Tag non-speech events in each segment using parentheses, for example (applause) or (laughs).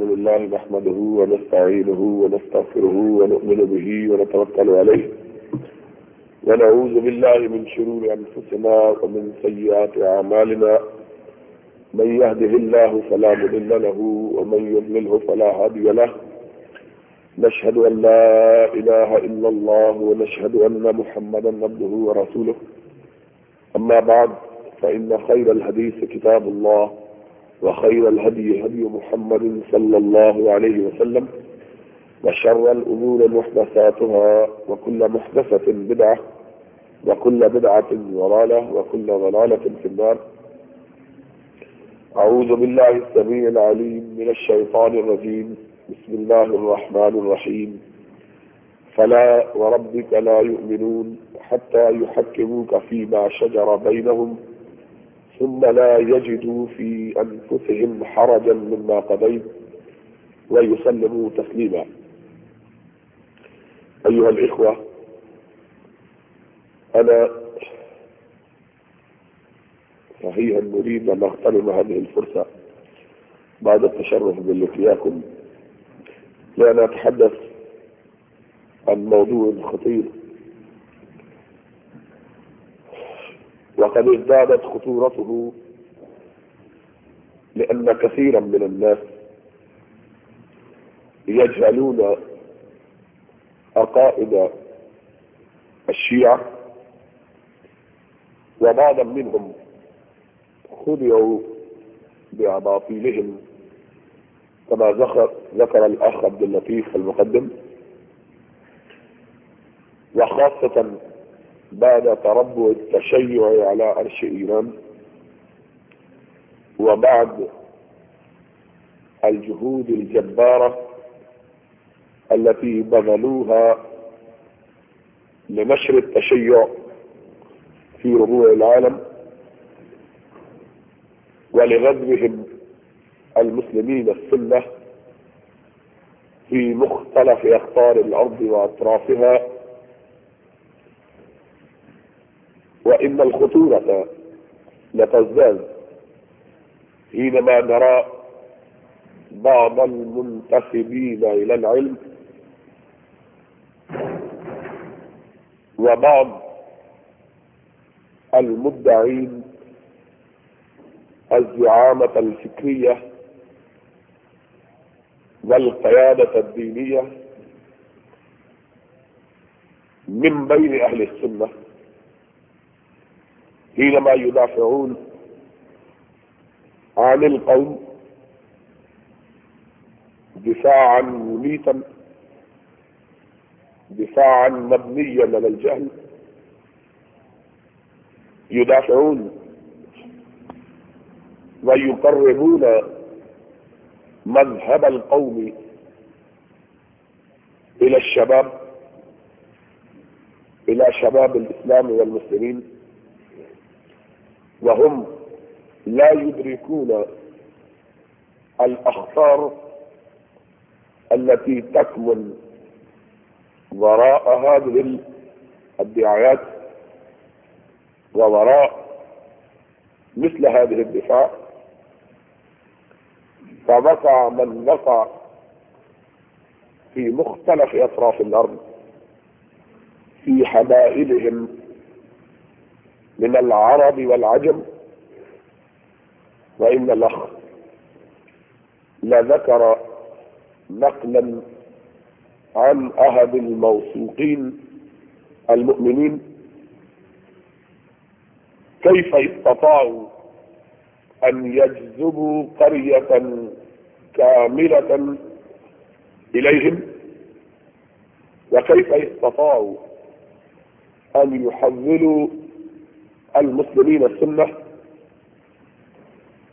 بسم الله نحمده ونستعينه ونستغفره ونؤمن به ونتوكل عليه. ونعوذ بالله من شرور أنفسنا ومن سيئات أعمالنا. من يهده الله فلا مضل له ومن يضلله فلا هادي له. نشهد أن لا إله إلا الله ونشهد أن محمدا عبده ورسوله. أما بعد فإن خير الحديث كتاب الله. وخير الهدي هدي محمد صلى الله عليه وسلم وشر الأمور محدثاتها وكل محدثة بدعة وكل بدعة ضلالة وكل ضلالة في النار. أعوذ بالله السميع العليم من الشيطان الرجيم. بسم الله الرحمن الرحيم. فلا وربك لا يؤمنون حتى يحكموك فيما شجر بينهم ثم لا يجدوا في أنفسهم حرجا مما قضيت ويسلموا تسليما. أيها الإخوة أنا صحيحا نريد أن نغتنم هذه الفرصة بعد التشرف باللقياكم لأن أتحدث عن موضوع خطير. وقد ازدادت خطورته لأن كثيرا من الناس يجهلون عقائد الشيعة وبعضا منهم خدعوا بأباطيلهم كما ذكر ذكر الأخ عبد اللطيف المقدم. وخاصة بعد تربع التشيع على عرش إيران وبعد الجهود الجبارة التي بذلوها لنشر التشيع في ربوع العالم ولغزوهم المسلمين السنة في مختلف أقطار الأرض وأطرافها وإن الخطورة لتزداد حينما نرى بعض المنتسبين إلى العلم وبعض المدعين الزعامة الفكرية والقيادة الدينية من بين أهل السنة. حينما يدافعون عن القوم دفاعا مميتا دفاعا مبنيا على الجهل. يدافعون ويقربون مذهب القوم إلى الشباب إلى شباب الإسلام والمسلمين. وهم لا يدركون الأخطار التي تكمن وراء هذه الدعايات ووراء مثل هذه الدفاع. فوقع من وقع في مختلف أطراف الأرض في حبائلهم من العرب والعجم. وإن الأخ لذكر نقلا عن أحد الموثوقين المؤمنين. كيف استطاعوا أن يجذبوا قرية كاملة إليهم؟ وكيف استطاعوا أن يحولوا المسلمين السنة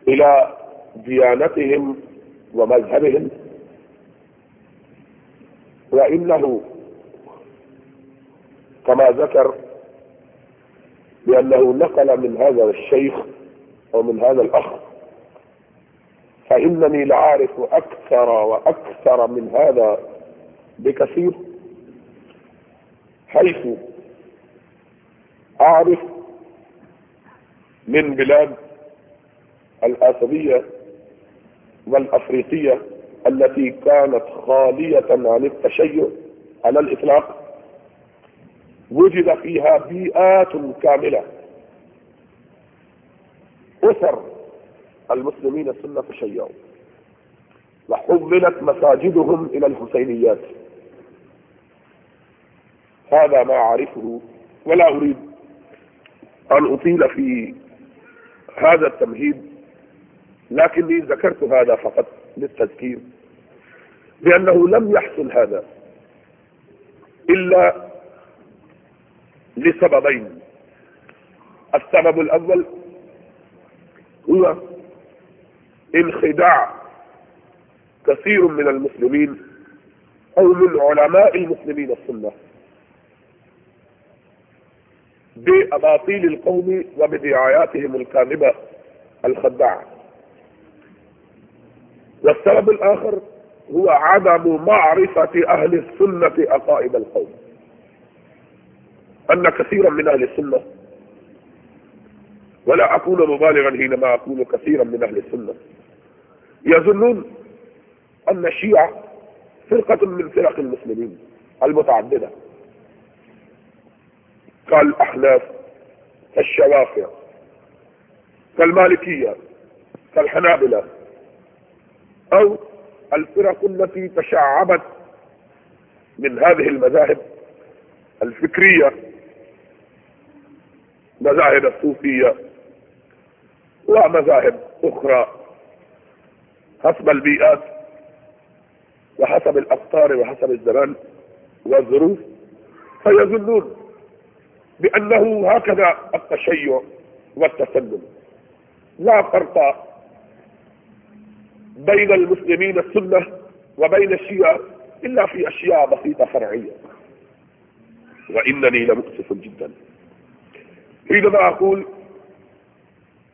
إلى ديانتهم ومذهبهم وإنه كما ذكر بأنه نقل من هذا الشيخ أو من هذا الأخ فإنني لعارف أكثر وأكثر من هذا بكثير حيث أعرف من بلاد الآسيوية والأفريقية التي كانت خالية عن التشيع على الإطلاق وجد فيها بيئات كاملة. أسر المسلمين السنة تشيعوا وحولت مساجدهم إلى الحسينيات. هذا ما أعرفه ولا أريد أن أطيل في هذا التمهيد لكني ذكرت هذا فقط للتذكير لأنه لم يحصل هذا إلا لسببين. السبب الأول هو انخداع كثير من المسلمين أو من علماء المسلمين السنة. بأباطيل القوم وبدعاياتهم الكاذبة الخداعة. والسبب الآخر هو عدم معرفة أهل السنة عقائد القوم. أن كثيرا من أهل السنة ولا أكون مبالغا حينما أقول كثيرا من أهل السنة يظنون أن الشيعة فرقة من فرق المسلمين المتعددة. كالأحناف كالشوافع كالمالكية كالحنابلة أو الفرق التي تشعبت من هذه المذاهب الفكرية مذاهب الصوفية ومذاهب أخرى حسب البيئات وحسب الأقطار وحسب الزمان والظروف فيظنون بأنه هكذا التشيع والتسلم لا فرق بين المسلمين السنة وبين الشيعة إلا في أشياء بسيطة فرعية. وإنني لمؤسف جدا. حينما أقول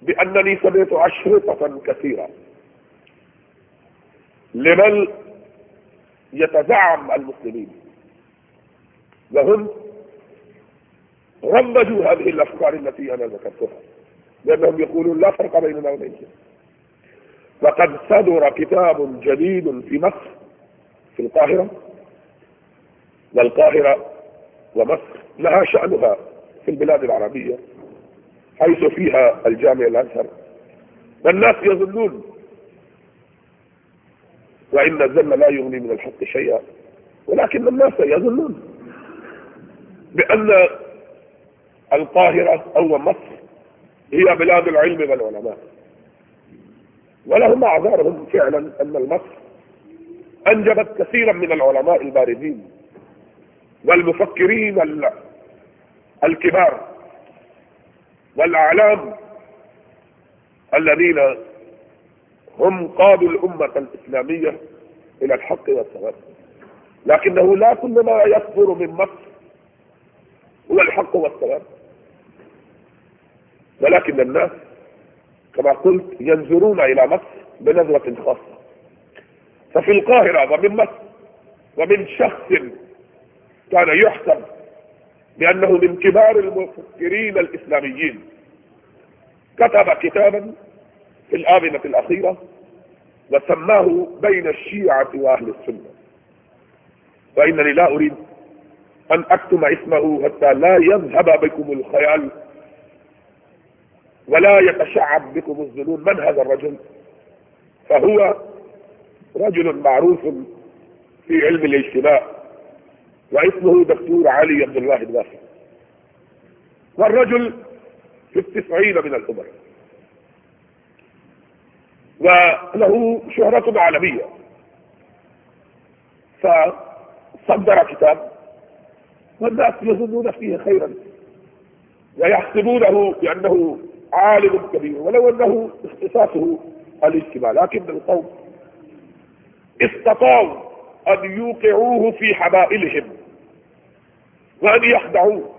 بأنني سمعت أشرطة كثيرة لمن يتزعم المسلمين وهم رمجوا هذه الأفكار التي أنا ذكرتها لأنهم يقولون لا فرق بيننا وبينهم وقد صدر كتاب جديد في مصر في القاهرة والقاهرة ومصر لها شأنها في البلاد العربية حيث فيها الجامع الأزهر. والناس يظنون وإن الذم لا يغني من الحق شيئا ولكن الناس يظنون بأن القاهرة أو مصر. هي بلاد العلم والعلماء. ولهم أعذارهم فعلا أن مصر أنجبت كثيرا من العلماء البارزين والمفكرين الكبار والأعلام الذين هم قادوا الأمة الإسلامية إلى الحق والصواب لكنه لا كل ما يصدر من مصر هو الحق والصواب ولكن الناس كما قلت ينظرون إلى مصر بنظرة خاصة. ففي القاهرة ومن مصر ومن شخص كان يحسب بأنه من كبار المفكرين الإسلاميين كتب كتابا في الآونة الأخيرة وسماه بين الشيعة وأهل السنة. وإنني لا أريد أن أكتم اسمه حتى لا يذهب بكم الخيال ولا يتشعب بكم الظنون من هذا الرجل؟ فهو رجل معروف في علم الاجتماع واسمه دكتور علي عبد الله الوافي والرجل في التسعين من العمر. وله شهرة عالمية. فصدر كتاب والناس يظنون فيه خيرا ويحسبونه بأنه عالم كبير ولو أنه اختصاصه الاجتماع لكن القوم استطاعوا أن يوقعوه في حبائلهم وأن يخدعوه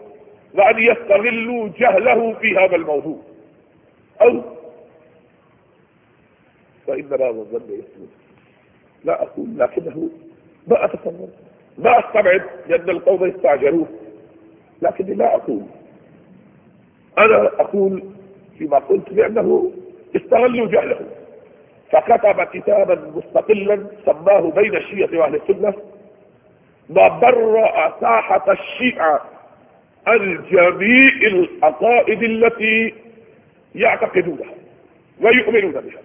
وأن يستغلوا جهله في هذا الموضوع. أو فإن بعض الظن يسلم. لا أقول لكنه ما أتصور ما أستبعد لأن القوم يستعجلوه لكني لا أقول. أنا أقول فيما قلت بأنه استغلوا جهله فكتب كتابا مستقلا سماه بين الشيعة وأهل السنة ما برأ ساحة الشيعة عن جميع العقائد التي يعتقدونها ويؤمنون بها.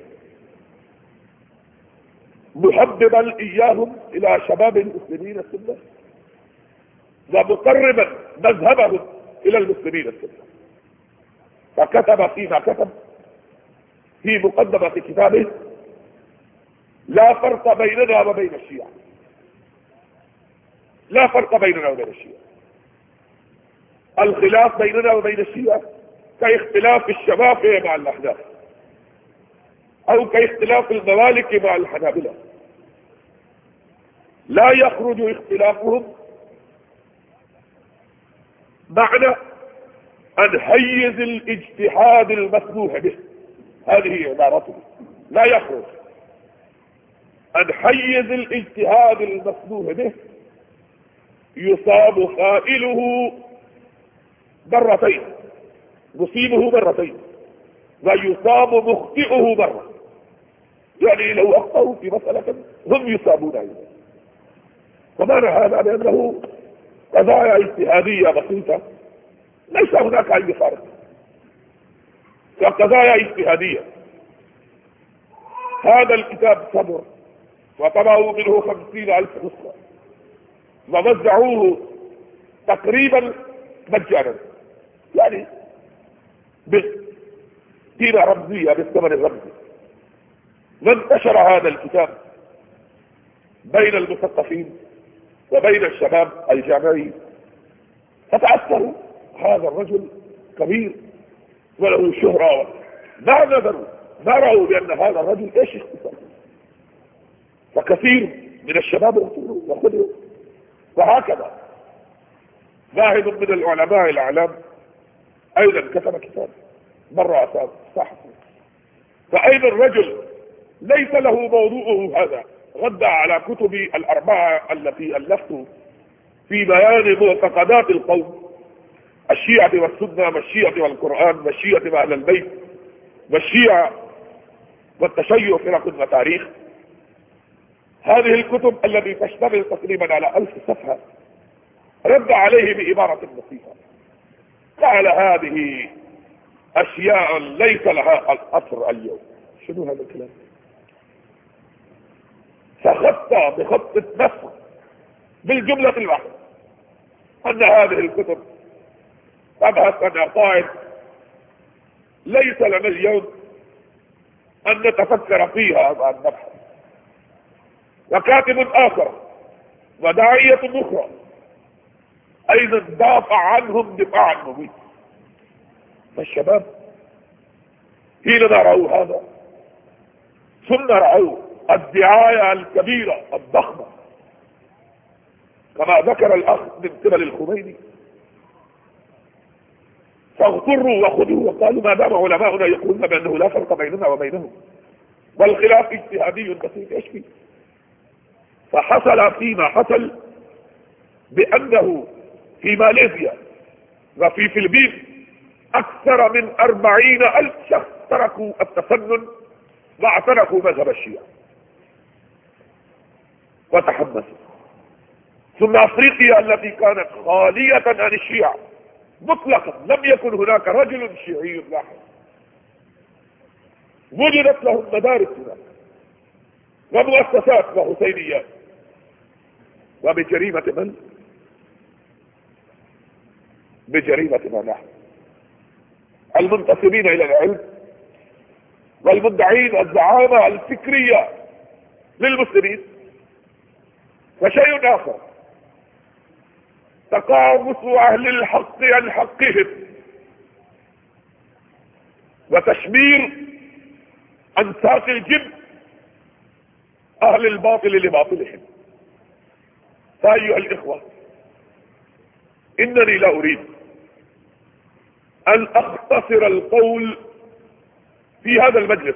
محببا إياهم إلى شباب المسلمين السنة ومقربا مذهبهم إلى المسلمين السنة. فكتب فيما كتب في مقدمة كتابه لا فرق بيننا وبين الشيعة. لا فرق بيننا وبين الشيعة. الخلاف بيننا وبين الشيعة كاختلاف الشباب مع الأحداث أو كاختلاف الممالك مع الحنابلة. لا يخرج اختلافهم معنى عن حيز الاجتهاد المسموح به. هذه عبارته. لا يخرج. عن حيز الاجتهاد المسموح به. يصاب قائله مرتين يصيبه مرتين ويصاب مخطئه مرة يعني لو أخطأوا في مسألة هم يصابون أيضا. ومعنى هذا بأنه قضايا اجتهادية بسيطة. ليس هناك أي فرق. كقضايا اجتهادية. هذا الكتاب صبر. وطبعوا منه خمسين ألف نسخة. ووزعوه تقريبا مجانا. يعني بقيمة رمزية بالثمن الرمزي. وانتشر هذا الكتاب بين المثقفين وبين الشباب الجامعي. فتأثروا. هذا الرجل كبير وله شهرة. نظروا ما رأوا بأن هذا الرجل إيش اختصار فكثير من الشباب اغتروا وخذوا وهكذا واحد من العلماء الأعلام أيضا كتب كتاب مرة صح فأين الرجل ليس له موضوعه هذا. رد على كتبي الأربعة التي ألفت في بيان معتقدات القوم. الشيعة والسنة والشيعة والقرآن والشيعة وأهل البيت والشيعة والتشيع فرق وتاريخ هذه الكتب التي تشتمل تقريبا على ألف صفحة رد عليه بعبارة بسيطة. قال هذه أشياء ليس لها الأثر اليوم. شنو هذا الكلام؟ فخط بخط النسخ بالجملة الواحدة أن هذه الكتب تبحث عن عقائد ليس لنا اليوم أن نتفكر فيها بعد نبحث وكاتب آخر وداعية أخرى أيضا دافع عنهم دفاعا مبين. فالشباب حينما رأوا هذا ثم رأوا الدعاية الكبيرة الضخمة. كما ذكر الأخ من قبل الخميني فاغفروا وخذوا وقالوا ما دام علماؤنا يقولون بأنه لا فرق بيننا وبينهم. والخلاف اجتهادي بسيط يشفي فحصل فيما حصل بأنه في ماليزيا وفي الفلبين أكثر من أربعين ألف شخص تركوا التفنن واعتنقوا مذهب الشيعة. وتحمسوا. ثم أفريقيا التي كانت خالية عن الشيعة. مطلقا. لم يكن هناك رجل شيعي واحد. وجدت لهم مدارس هناك. ومؤسسات وحسينيات وبجريمة من؟ بجريمة ما نحن. المنتسبين إلى العلم. والمدعين الزعامة الفكرية للمسلمين. وشيء آخر. تقاوس أهل الحق عن حقهم. وتشمير عن ساق الجب أهل الباطل لباطلهم. فأيها الإخوة إنني لا أريد أن أختصر القول في هذا المجلس.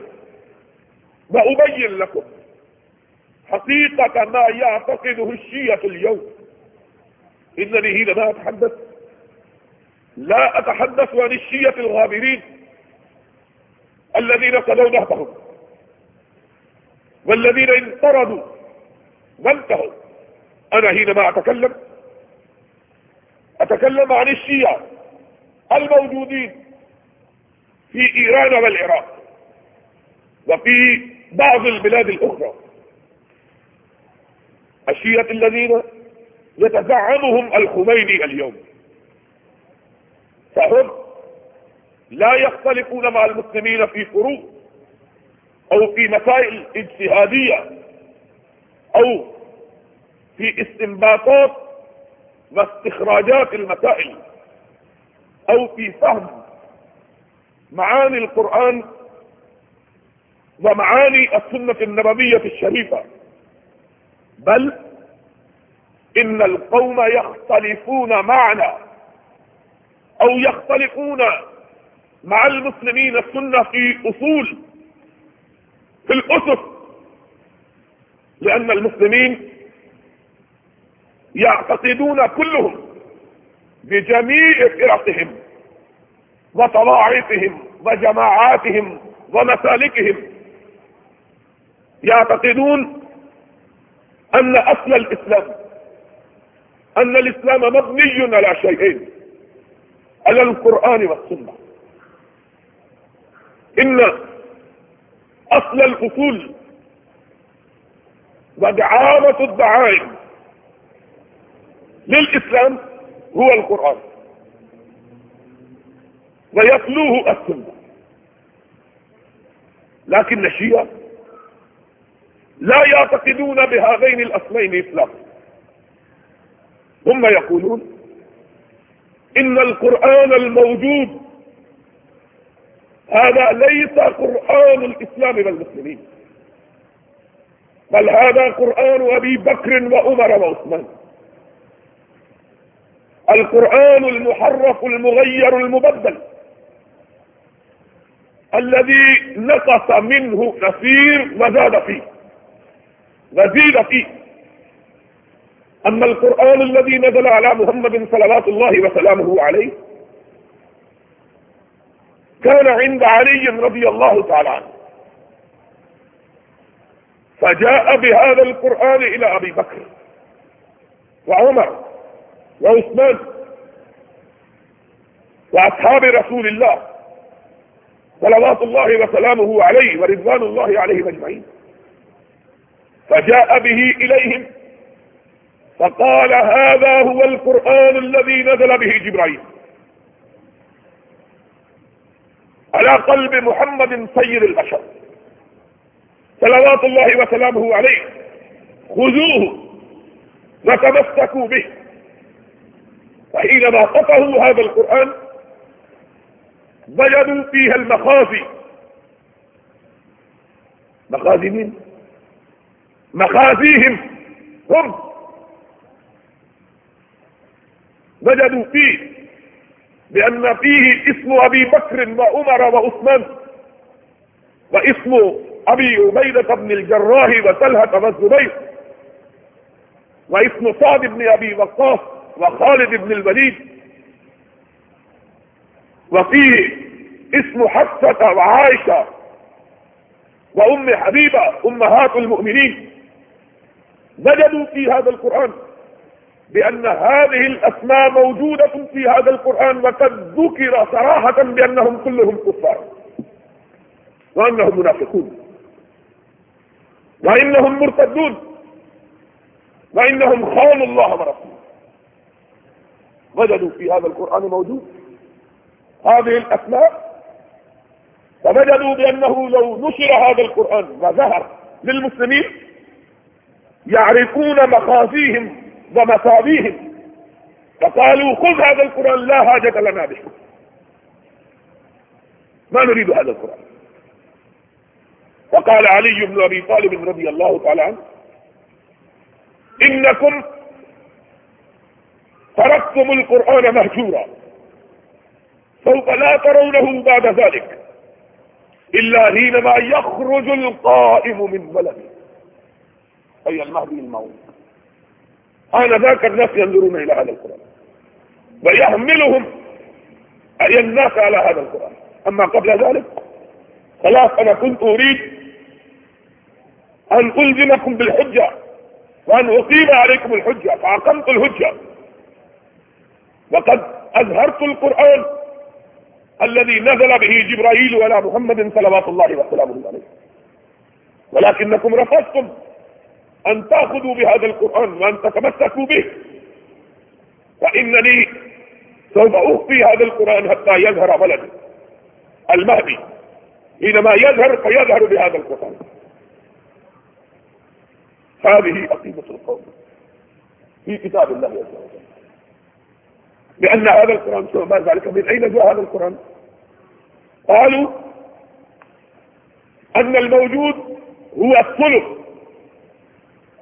وأبين لكم حقيقة ما يعتقده الشيعة اليوم. إنني حينما أتحدث. لا أتحدث عن الشيعة الغابرين الذين صلوا نهبهم والذين انطردوا وانتهوا. أنا حينما أتكلم. أتكلم عن الشيعة الموجودين في إيران والعراق وفي بعض البلاد الأخرى. الشيعة الذين يتزعمهم الخميني اليوم. فهم لا يختلفون مع المسلمين في فروع أو في مسائل اجتهادية أو في استنباطات واستخراجات المسائل أو في فهم معاني القرآن ومعاني السنة النبوية الشريفة. بل إن القوم يختلفون معنا أو يختلفون مع المسلمين السنة في أصول في الأسس لأن المسلمين يعتقدون كلهم بجميع فرقهم وطواعفهم وجماعاتهم ومسالكهم. يعتقدون أن أصل الإسلام أن الإسلام مبني على شيئين على القرآن والسنة. إن أصل الأصول ودعامة الدعائم للإسلام هو القرآن. ويتلوه السنة. لكن الشيعة لا يعتقدون بهذين الأصلين إطلاقا. هم يقولون إن القرآن الموجود. هذا ليس قرآن الإسلام والمسلمين. بل هذا قرآن أبي بكر وعمر وعثمان. القرآن المحرف المغير المبدل. الذي نقص منه نسير وزاد فيه. وزيد فيه. أما القرآن الذي نزل على محمد صلوات الله وسلامه عليه كان عند علي رضي الله تعالى عنه. فجاء بهذا القرآن إلى أبي بكر وعمر وعثمان وأصحاب رسول الله صلوات الله وسلامه عليه ورضوان الله عليهم أجمعين. فجاء به إليهم فقال هذا هو القرآن الذي نزل به جبرائيل. على قلب محمد سيد البشر. صلوات الله وسلامه عليه. خذوه وتمسكوا به. وحينما قطعوا هذا القرآن وجدوا فيها المخازي. مخازي مين؟ مخازيهم هم. وجدوا فيه بأن فيه اسم أبي بكر وعمر وعثمان واسم أبي عبيدة بن الجراح وسلهة والزبير واسم صاد بن أبي وقاص وخالد بن الوليد وفيه اسم حفصة وعائشة وأم حبيبة أمهات المؤمنين. وجدوا في هذا القرآن بأن هذه الأسماء موجودة في هذا القرآن وقد ذكر صراحة بأنهم كلهم كفار وأنهم منافقون وإنهم مرتدون وإنهم خانوا الله ورسوله. وجدوا في هذا القرآن موجود هذه الأسماء فوجدوا بأنه لو نشر هذا القرآن وظهر للمسلمين يعرفون مخازيهم ومصابيهم. فقالوا خذ هذا القرآن لا حاجة لنا به. ما نريد هذا القرآن. وقال علي بن أبي طالب رضي الله تعالى عنه إنكم تركتم القرآن مهجورا سوف لا ترونه بعد ذلك إلا حينما يخرج القائم من ولده. أي المهدي الموت. ذاك الناس ينظرون إلى هذا القرآن. ويحملهم أي الناس على هذا القرآن. أما قبل ذلك خلاص أنا كنت أريد أن ألزمكم بالحجة وأن أقيم عليكم الحجة فأقمت الحجة. وقد أظهرت القرآن الذي نزل به جبرائيل على محمد صلوات الله وسلامه عليه. ولكنكم رفضتم. أن تأخذوا بهذا القرآن وأن تتمسكوا به. فإنني سوف أخفي هذا القرآن حتى يظهر ولدي المهدي. حينما يظهر فيظهر بهذا القرآن. هذه عقيدة القوم في كتاب الله عز وجل. لأن هذا القرآن سوى ذلك من أين جاء هذا القرآن؟ قالوا أن الموجود هو الثلث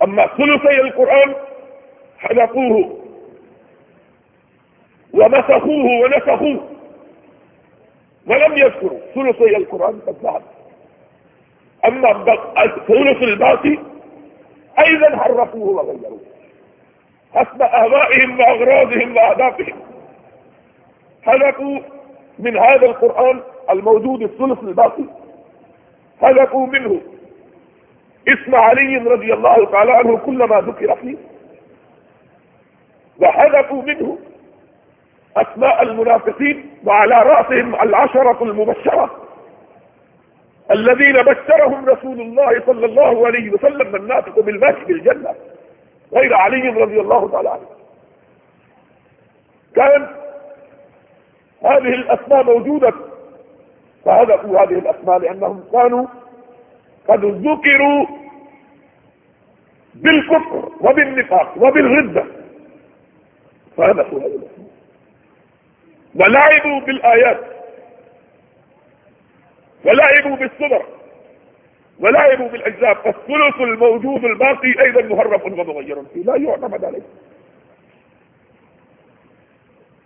أما ثلثي القرآن حلقوه ومسخوه ونسخوه ولم يذكروا ثلثي القرآن قد ذهب. أما الثلث الباقي أيضا حرفوه وغيروه. حسب أهوائهم وأغراضهم وأهدافهم. هلكوا من هذا القرآن الموجود الثلث الباقي. هلكوا منه. اسم علي رضي الله تعالى عنه كلما ذكر فيه. وحذفوا منه أسماء المنافقين وعلى رأسهم العشرة المبشرة الذين بشرهم رسول الله صلى الله عليه وسلم من نافق بالماشي بالجنة غير علي رضي الله تعالى عنه. كان هذه الأسماء موجودة فهدفوا هذه الأسماء لأنهم كانوا قد ذكروا بالكفر وبالنفاق وبالردة فهدفوا الاسماء ولعبوا بالآيات. ولعبوا بالصبر ولعبوا بالأجزاء. فالثلث الموجود الباقي أيضا مهرف ومغير فيه. لا يعتمد عليه.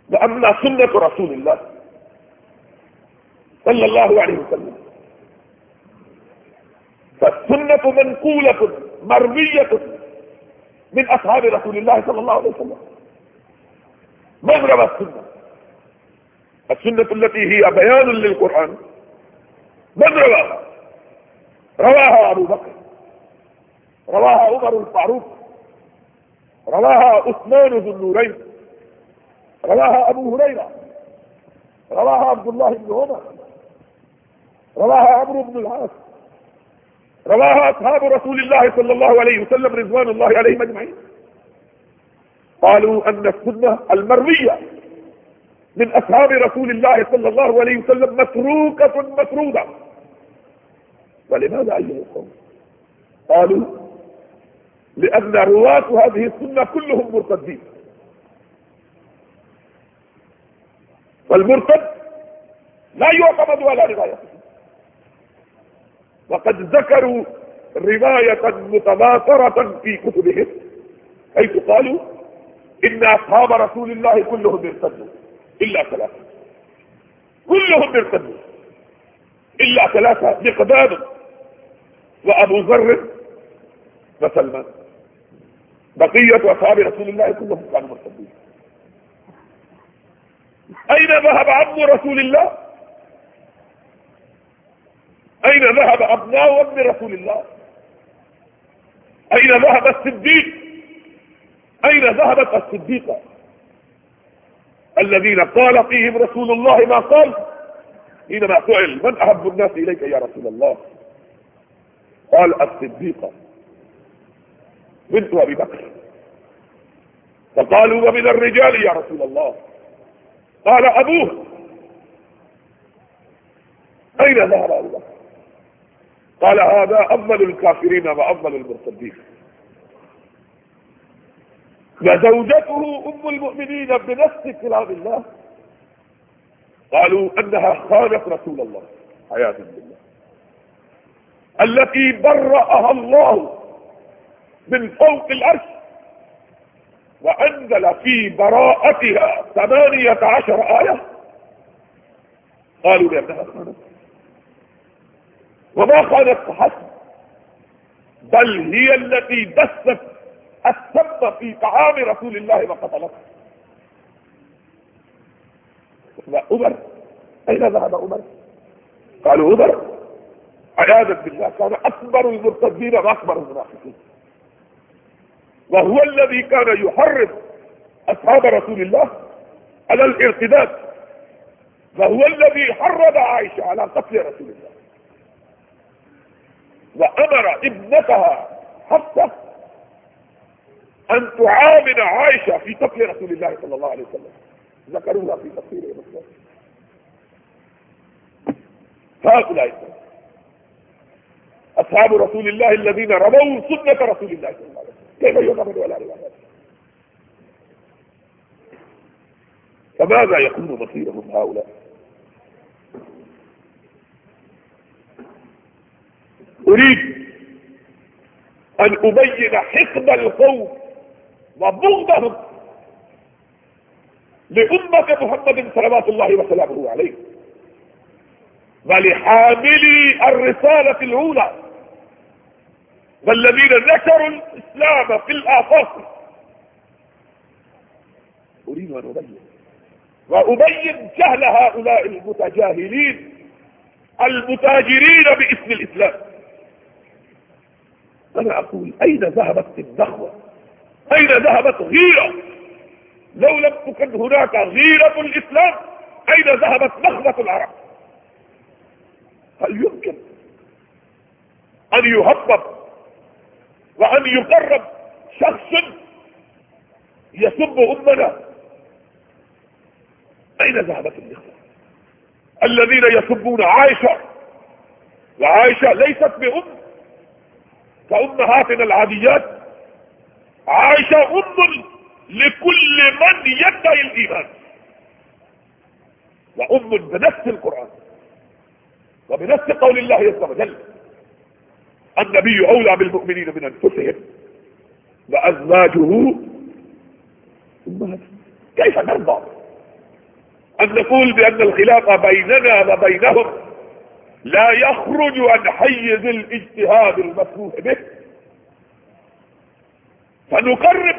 وأما سنة رسول الله صلى الله عليه وسلم فالسنة منقولة مروية من أصحاب رسول الله صلى الله عليه وسلم. مغرب السنة؟ السنة التي هي بيان للقرآن. من رواها أبو بكر رواها عمر الفاروق رواها عثمان ذو النورين رواها أبو هريرة رواها عبد الله بن عمر رواها عمرو بن العاص. رواها أصحاب رسول الله صلى الله عليه وسلم رضوان الله عليهم أجمعين. قالوا أن السنة المروية من أصحاب رسول الله صلى الله عليه وسلم متروكة مفروضة. ولماذا أيها القوم؟ قالوا لأن رواة هذه السنة كلهم مرتدين. والمرتد لا يعتمد على روايته. وقد ذكروا رواية متباطرة في كتبهم حيث قالوا إن أصحاب رسول الله كلهم ارتدوا إلا ثلاثة. كلهم ارتدوا إلا ثلاثة مقداد وأبو ذر وسلمان. بقية أصحاب رسول الله كلهم كانوا مرتدين. أين ذهب عم رسول الله؟ أين ذهب أبناء ابن رسول الله؟ أين ذهب الصديق؟ أين ذهبت الصديقة؟ الذين قال فيهم رسول الله ما قال. حينما سئل من أحب الناس إليك يا رسول الله؟ قال الصديقة بنت أبي بكر. فقالوا ومن الرجال يا رسول الله؟ قال أبوه. أين ذهب أبو قال هذا أفضل الكافرين وأفضل المرتدين. وزوجته أم المؤمنين بنفس كلام الله. قالوا أنها خانت رسول الله. حياة بالله. التي برأها الله من فوق العرش. وأنزل في براءتها ثمانية عشر آية. قالوا لأنها خانت. وما خانت حسب بل هي التي دست السم في طعام رسول الله وقتلته. لا أمر أين ذهب أمر قالوا أمر عياذا بالله كان أكبر المرتدين وأكبر المنافقين. وهو الذي كان يحرض أصحاب رسول الله على الارتداد. وهو الذي حرض عائشة على قتل رسول الله. وأمر ابنتها حتى أن تعامل عائشة في قتل رسول الله صلى الله عليه وسلم. ذكروها في تفسير المسلم هؤلاء. أصحاب رسول الله الذين رموا سنة رسول الله صلى الله عليه وسلم. كيف يؤمن ولا رواية؟ فماذا يكون مصيرهم هؤلاء؟ أريد أن أبين حقد القوم وبغضهم لأمة محمد صلوات الله وسلامه عليه ولحاملي الرسالة الأولى والذين نشروا الإسلام في الآفاق. أريد أن أبين وأبين جهل هؤلاء المتجاهلين المتاجرين باسم الإسلام. أنا أقول أين ذهبت النخوة؟ أين ذهبت غيرة؟ لو لم تكن هناك غيرة الإسلام أين ذهبت نخوة العرب؟ هل يمكن أن يهبط وأن يقرب شخص يسب أمنا؟ أين ذهبت الإخوة الذين يسبون عائشة وعائشة ليست بأم. كأمهاتنا العاديات عائشة أم لكل من يدعي الإيمان. وأم بنفس القرآن وبنفس قول الله عز وجل النبي أولى بالمؤمنين من أنفسهم وأزواجه. كيف نرضى أن نقول بأن الخلاف بيننا وبينهم؟ لا يخرج عن حيز الاجتهاد المسموح به. فنقرب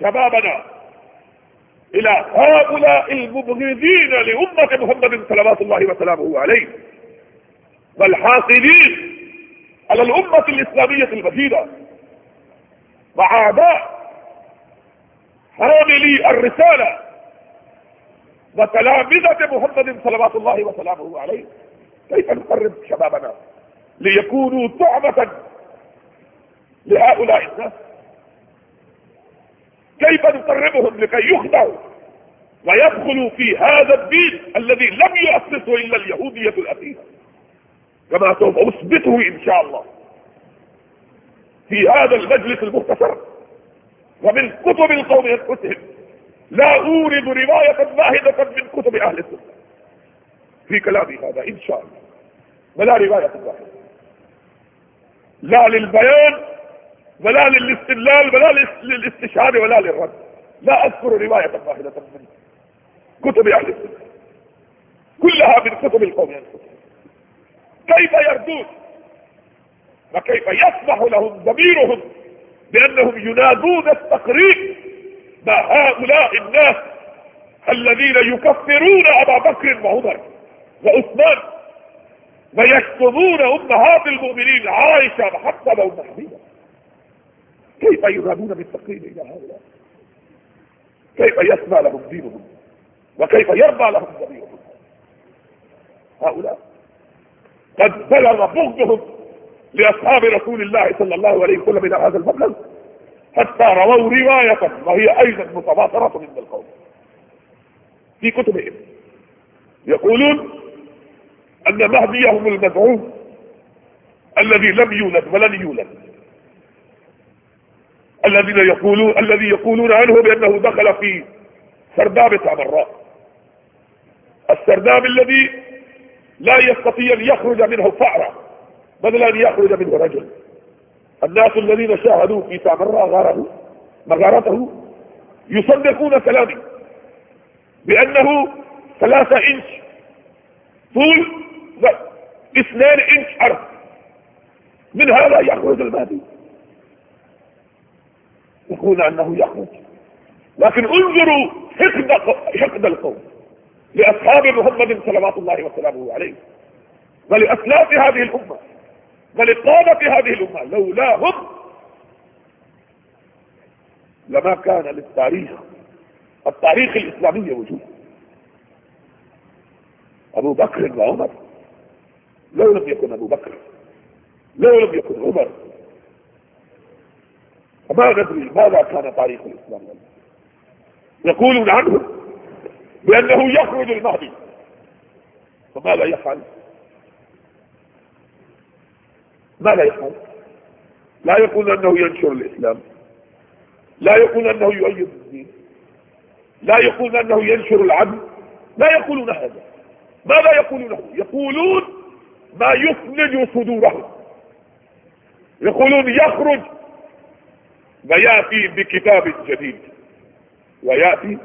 شبابنا إلى هؤلاء المبغضين لأمة محمد صلوات الله وسلامه عليه والحاقدين على الأمة الإسلامية المجيدة وعاداء حاملي الرسالة وتلامذة محمد صلوات الله وسلامه عليه. كيف نقرب شبابنا ليكونوا طعمة لهؤلاء الناس؟ كيف نقربهم لكي يخدعوا ويدخلوا في هذا الدين الذي لم يؤسسه إلا اليهودية الأخيرة؟ كما سوف أثبته إن شاء الله في هذا المجلس المختصر ومن كتب القوم انفسهم لا أورد رواية واحدة من كتب أهل السنة. في كلامي هذا إن شاء الله. ولا رواية واحدة. لا للبيان ولا للاستدلال ولا للاستشهاد ولا للرد. لا أذكر رواية واحدة من كتب أهل السنة. كلها من كتب القوم كيف يردون؟ وكيف يسمح لهم ضميرهم بأنهم ينادون التقريب مع هؤلاء الناس الذين يكفرون أبا بكر وعمر؟ وعثمان ويكتبون امهات المؤمنين عائشة وحتى لو حبيبه كيف ينادون بالتقريب إلى هؤلاء؟ كيف يسمع لهم دينهم؟ وكيف يرضى لهم ضميرهم هؤلاء. قد بلغ بغضهم لأصحاب رسول الله صلى الله عليه وسلم إلى هذا المبلغ حتى رووا رواية وهي أيضا متباطرة من القوم. في كتبهم. يقولون أن مهديهم المزعوم الذي لم يولد ولن يولد. الذين يقولون الذي يقولون عنه بأنه دخل في سرداب سامراء السرداب الذي لا يستطيع أن يخرج منه فأرة بدل أن يخرج منه رجل. الناس الذين شاهدوا في سامراء غاره مغارته يصدقون كلامي بأنه ثلاثة إنش طول اثنان انش عرض من هذا يخرج المهدي يقول أنه يخرج. لكن انظروا حقد حقد القوم. لأصحاب محمد صلوات الله وسلامه عليه. ولأسلاف هذه الأمة. ولقادة هذه الأمة. لولاهم. لما كان للتاريخ. التاريخ الإسلامي وجود أبو بكر وعمر. لو لم يكن أبو بكر لو لم يكن عمر فما ندري ماذا كان تاريخ الإسلام. يقولون عنه بأنه يخرج المهدي فماذا يفعل؟ ماذا يفعل؟ لا يقول أنه ينشر الإسلام لا يقول أنه يؤيد الدين لا يقول أنه ينشر العدل لا يقولون هذا. ماذا يقولونه؟ يقولون ما يثلج صدورهم. يقولون يخرج ويأتي بكتاب جديد. ويأتي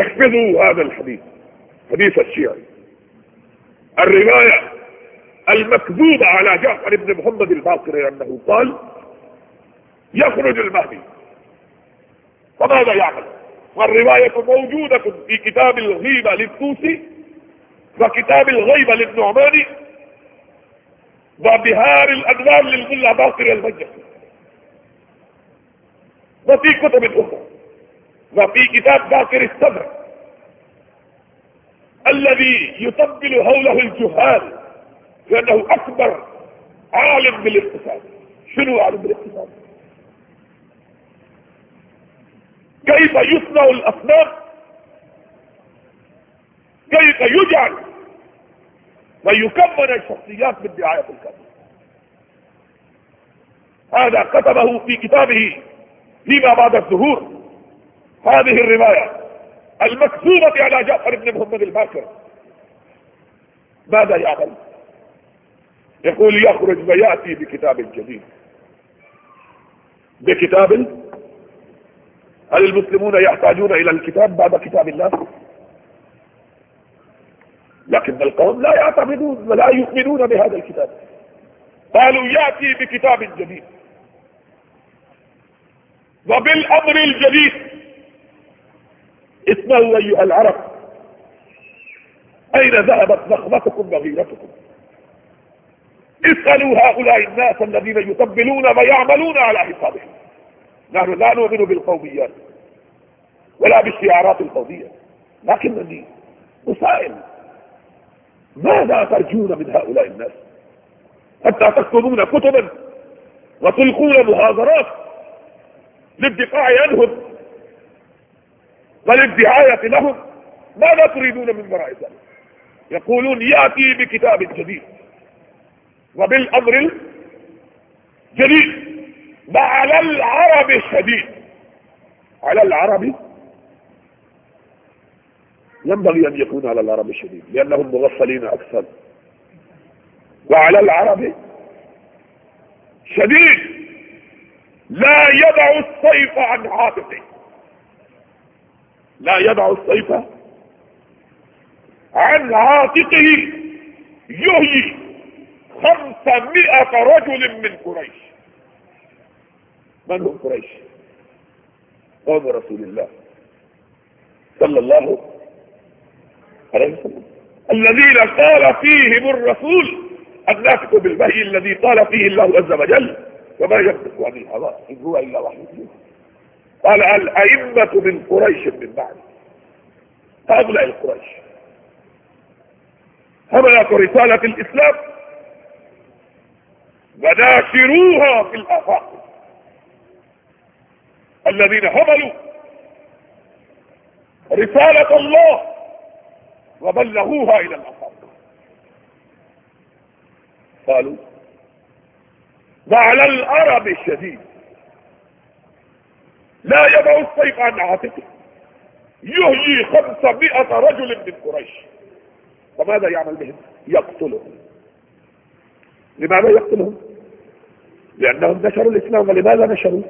احفظوا هذا الحديث حديث الشيعي. الرواية المكذوبة على جعفر بن محمد الباقر أنه قال يخرج المهدي. فماذا يعمل؟ والرواية موجودة في كتاب الغيبة للطوسي؟ وكتاب الغيبة للنعماني وبهار الأنوار للملا باقر المجلسي وفي كتب أخرى وفي كتاب باقر الصدر الذي يطبل هوله الجهال لأنه أكبر عالم بالاقتصاد. شنو عالم بالاقتصاد؟ كيف يصنع الأصنام؟ كيف يجعل ويكمل الشخصيات بالدعاية الكاملة هذا كتبه في كتابه فيما بعد الظهور هذه الرواية المكتوبة على جعفر بن محمد الباكر. ماذا يعمل؟ يقول يخرج ويأتي بكتاب جديد. بكتاب هل المسلمون يحتاجون إلى الكتاب بعد كتاب الله؟ لكن القوم لا يعتمدون ولا يؤمنون بهذا الكتاب. قالوا يأتي بكتاب جديد. وبالأمر الجديد. اسمعوا أيها العرب. أين ذهبت نخبتكم وغيرتكم؟ اسألوا هؤلاء الناس الذين يطبلون ويعملون على حسابهم. نحن لا نؤمن بالقوميات ولا بالشعارات القومية. لكنني أسائل ماذا ترجون من هؤلاء الناس؟ حتى تكتبون كتبا وتلقون مهاجرات للدفاع عنهم وللدعاية لهم. ماذا تريدون من وراء ذلك؟ يقولون يأتي بكتاب جديد وبالأمر الجديد وعلى العرب الشديد. على العرب ينبغي أن يكون على العرب الشديد لأنهم مغفلين أكثر. وعلى العرب شديد. لا يدع السيف عن عاتقه. لا يدع السيف عن عاتقه. يهيي خمسمائة رجل من قريش. من هم قريش؟ قوم رسول الله صلى الله عليه وسلم الذين قال فيهم الرسول الناطق بالبهي الذي قال فيه الله عز وجل وما ينطق عن الهوى إن هو إلا وحي. قال الأئمة من قريش من بعد. هؤلاء القريش. حملت رسالة الإسلام. وناشروها في الآفاق. الذين حملوا رسالة الله وبلغوها إلى الافاق قالوا وعلى العرب الشديد. لا يضع السيف عن عاتقه يهجي خمسمائة رجل من قريش. فماذا يعمل بهم؟ يقتلهم. لماذا يقتلهم؟ لأنهم نشروا الإسلام. ولماذا نشروا؟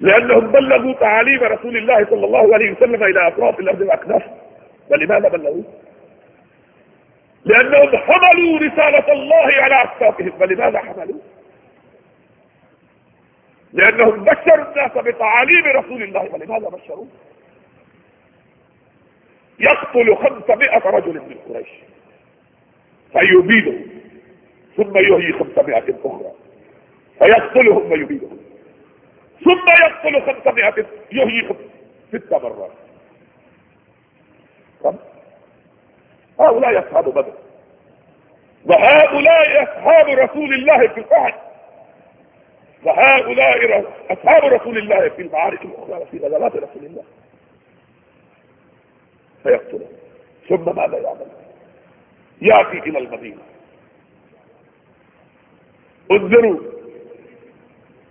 لأنهم بلغوا تعاليم رسول الله صلى الله عليه وسلم إلى أطراف الأرض واكناف ولماذا بلغوا لأنهم حملوا رسالة الله على اكتافهم ولماذا حملوا. لأنهم بشروا الناس بتعاليم رسول الله. ولماذا بشروا. يقتل خمسمائة رجل من قريش. فيبيده ثم يهي خمسمائة أخرى. فيقتلهم ويبيدهم. ثم يقتل خمسمائة يهي ست مرات. هؤلاء أصحاب بدر. وهؤلاء أصحاب رسول الله في الأحد وهؤلاء أصحاب رسول الله في المعارك الأخرى وفي غزوات رسول الله. فيقتلهم. ثم ماذا يعمل يأتي إلى المدينة. انظروا.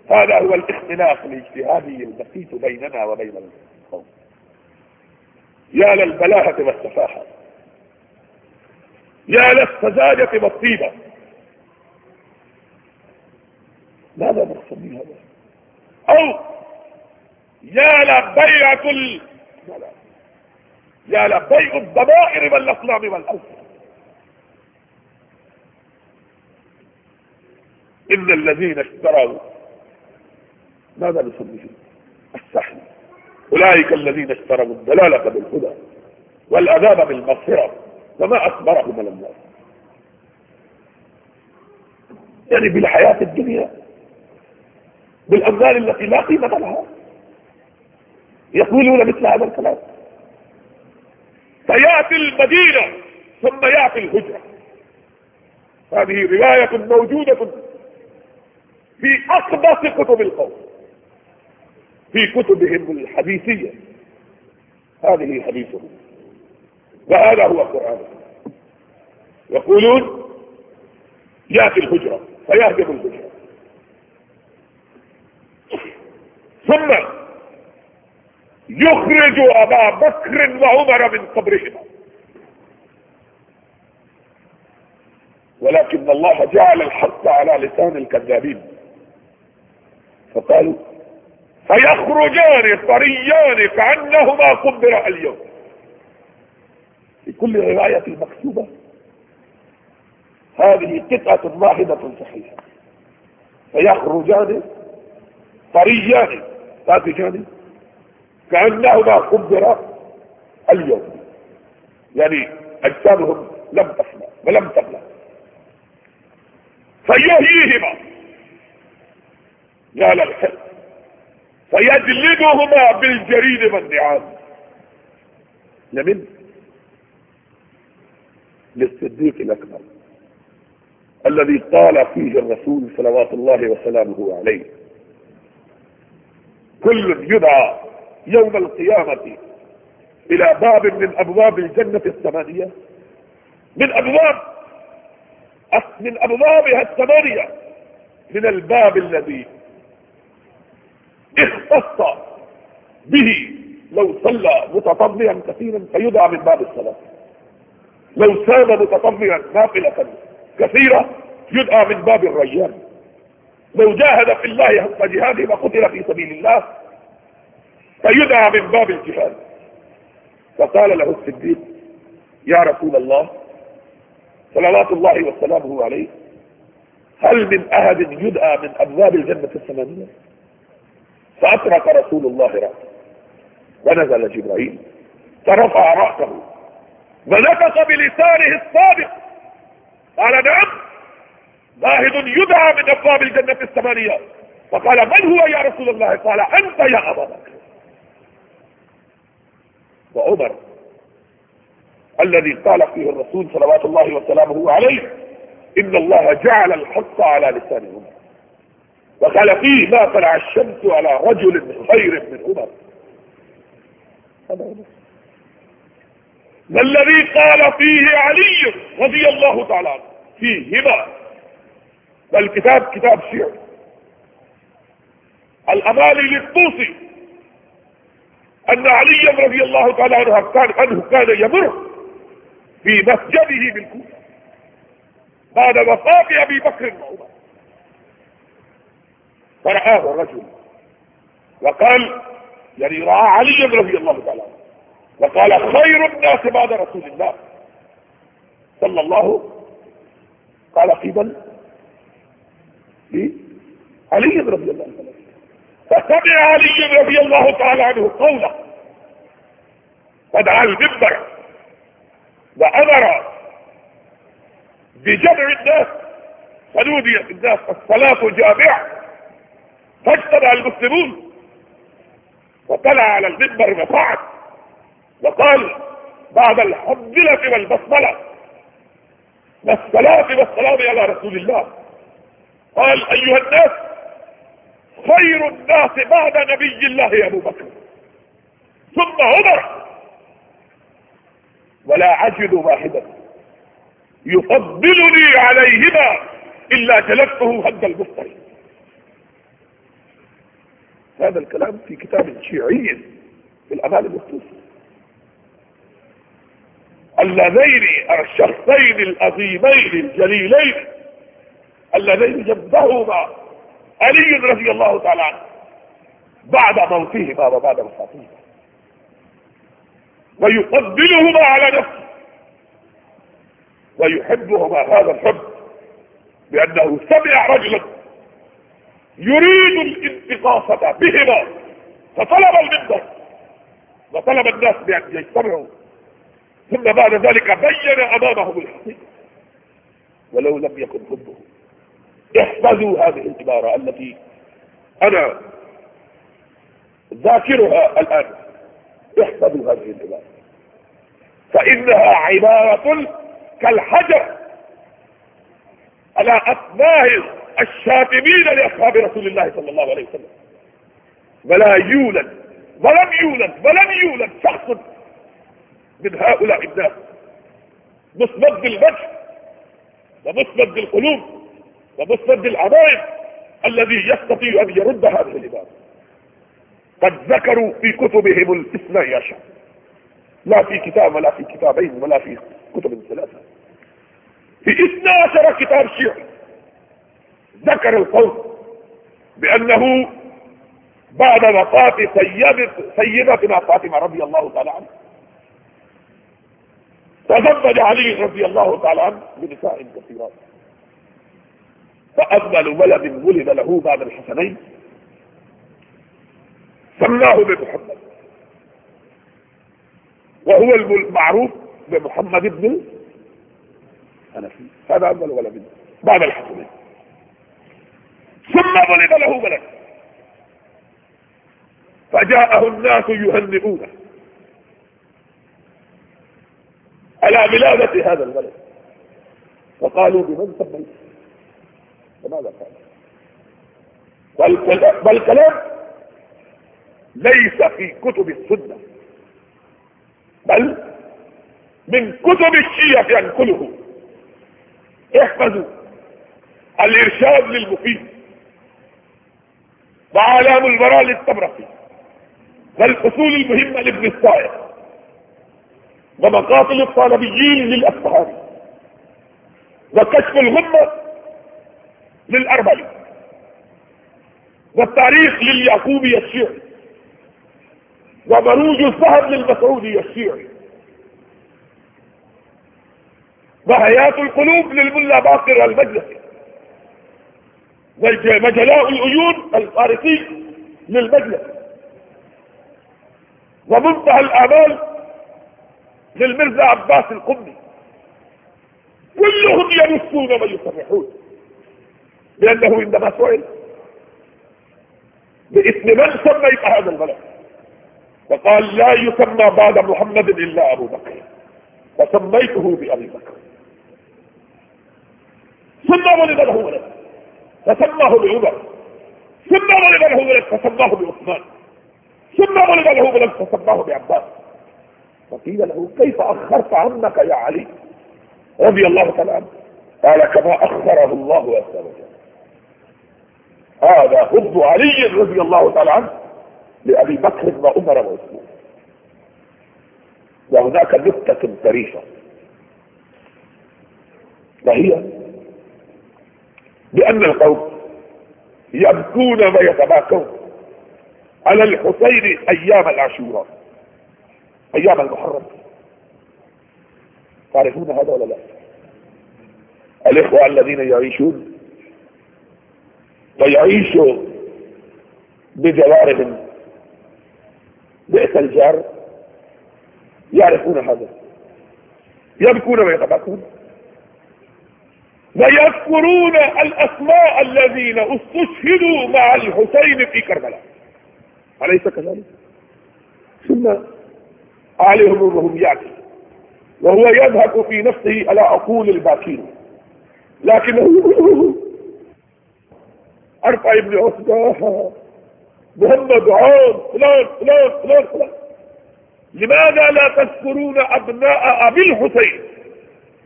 هذا هو الاختلاف الاجتهادي البسيط بيننا وبين القوم. يا للبلاهة والسفاحة يا للسذاجة والطيبة. ماذا نقصد بهذا أو يا لبيعة ال... يا لبيع الضمائر والأصنام والاوثان إن الذين اشتروا ماذا نسميه؟ السحر. أولئك الذين اشتروا الضلالة بالهدى والعذاب بالمغفرة وما أكبرهم على الناس. يعني بالحياة الدنيا بالأموال التي لا قيمة لها. يقولون مثل هذا الكلام. فيأتي المدينة ثم يأتي الهجرة. هذه رواية موجودة في أقدس كتب القوم. في كتبهم الحديثية. هذه حديثهم. وهذا هو القرآن. يقولون يأتي الهجرة فيهدم الهجرة. ثم يخرج أبا بكر وعمر من قبرهما. ولكن الله جعل الحق على لسان الكذابين. فقالوا فيخرجان طريان كأنهما قبر اليوم. في كل رواية مكتوبة هذه قطعة واحدة صحيحة. فيخرجان طريان طافجان كأنهما قبر اليوم. يعني أجسامهم لم تفنى ولم تبلى فيهيهما. يا للحق. فيجلدهما بالجريد والنعام لمن؟ للصديق الأكبر الذي قال فيه الرسول صلوات الله وسلامه عليه كل يدعى يوم القيامة إلى باب من أبواب الجنة الثمانية. من أبواب من أبوابها الثمانية من الباب الذي اختص به لو صلى متطبعا كثيرا فيدعى من باب الصلاة. لو سام متطبعا نافلة كثيرة يدعى من باب الريان. لو جاهد في الله حق جهاده وقتل في سبيل الله فيدعى من باب الجهاد. فقال له الصديق يا رسول الله صلوات الله وسلامه عليه هل من أحد يدعى من أبواب الجنة الثمانية؟ فأترك رسول الله رأسه. ونزل جبرائيل فرفع رأسه ونفخ بلسانه الصادق. قال نعم واحد يدعى من أبواب الجنة الثمانية. فقال من هو يا رسول الله؟ قال أنت يا أبا بكر. وعمر الذي قال فيه الرسول صلوات الله وسلامه عليه إن الله جعل الحق على لسان عمر وقال فيه ما الشمس على رجل خير من عمر. ما الذي قال فيه علي رضي الله تعالى عنه فيه هبه والكتاب كتاب شيعي الامالي للطوسي. أن علي رضي الله تعالى عنه كان عنه كان يمر في مسجده بالكوفة. بعد وفاة أبي بكر وعمر. فرآه الرجل وقال يعني رأى علي رضي الله تعالى وقال خير الناس بعد رسول الله صلى الله قال قبل علي رضي الله عنه. فسمع علي رضي الله تعالى عنه قوله فدعا المنبر وأمر بجمع الناس فنودي الناس الصلاة جامعة فاجتمع المسلمون وطلع على المنبر وصعد وقال بعد الحمدلة والبسملة والصلاة والسلام على رسول الله. قال أيها الناس خير الناس بعد نبي الله أبو بكر ثم عمر. ولا أجد واحدا يفضلني عليهما إلا جلبته هد المفتري هذا الكلام في كتاب شيعي في الأمال المختصة. اللذين الشخصين العظيمين الجليلين اللذين جدهما علي رضي الله تعالى عنه بعد موتهما وبعد وفاتهما ويقبلهما على نفسه. ويحبهما هذا الحب بأنه سمع رجلا يريد الانتقاصة بهما فطلب المنبر وطلب الناس بأن يجتمعوا. ثم بعد ذلك بين أمامهم الحقيقة ولو لم يكن حبه. احفظوا هذه العبارة التي أنا ذاكرها الآن. احفظوا هذه العبارة. فإنها عبارة كالحجر على أفواه الشاتمين لأصحاب رسول الله صلى الله عليه وسلم. ولا يولد ولم يولد ولم يولد شخص من هؤلاء الناس. مسند الوجه ومسند القلوب ومسند العمائم الذي يستطيع أن يرد هذه العبادة. قد ذكروا في كتبهم الاثني عشر لا في كتاب ولا في كتابين ولا في كتب ثلاثة. في اثنى عشر كتاب شيعي. ذكر القول بأنه بعد وفاة سيدتنا فاطمة رضي الله تعالى عنها. تزوج علي رضي الله تعالى عنه بنساء كثيرات. فأفضل ولد ولد له بعد الحسنين. سماه بمحمد. وهو المعروف بمحمد بن حنفي هذا أفضل ولد بعد الحسنين. ثم ولد له ولد. فجاءه الناس يهنئونه على ولادة هذا الولد. فقالوا بمن سميت؟ فماذا قال؟ والكلام ليس في كتب السنة. بل من كتب الشيعة ينقله احفظوا الإرشاد للمفيد. وعلام البراء للتبرقي والأصول المهمة لابن الصائغ ومقاتل الطالبيين للأصحاب وكشف الغمة للأربعين. والتاريخ لليعقوبي الشيعي ومروج الذهب للمسعودي الشيعي وحياة القلوب للملا باقر المجلسي وجلاء العيون الفارسي للمجلس. ومنتهى الآمال للمرزا عباس القمي. كلهم ينصون ويصرحون لأنه عندما سئل باسم من سميت هذا البلد؟ فقال لا يسمى بعد محمد إلا أبو بكر فسميته بأبي بكر. ثم ولد له ولد. فسماه بعمر. ثم ولد له ولد فسماه بعثمان. ثم ولد له ولد فسماه بعباس. فقيل له كيف أخرت عنك يا علي؟ رضي الله تعالى عنه. قال كما أخره الله عز وجل. هذا حب علي رضي الله تعالى عنه لأبي بكر وعمر وعثمان. وهناك نكتة طريفة. وهي بأن القوم يبكون ويتباكون على الحسين أيام العاشوراء أيام المحرم. تعرفون هذا ولا لا؟ الإخوة الذين يعيشون ويعيشوا بجوارهم بئس الجار يعرفون هذا. يبكون ويتبكون ويذكرون الأسماء الذين استشهدوا مع الحسين في كربلاء. أليس كذلك؟ ثم عليهم وهم يأتي وهو يذهب في نفسه على عقول الباكين لكنه (laughs) أرفع ابن عثمان محمد عون فلان فلان فلان فلان. لماذا لا تذكرون أبناء أبي الحسين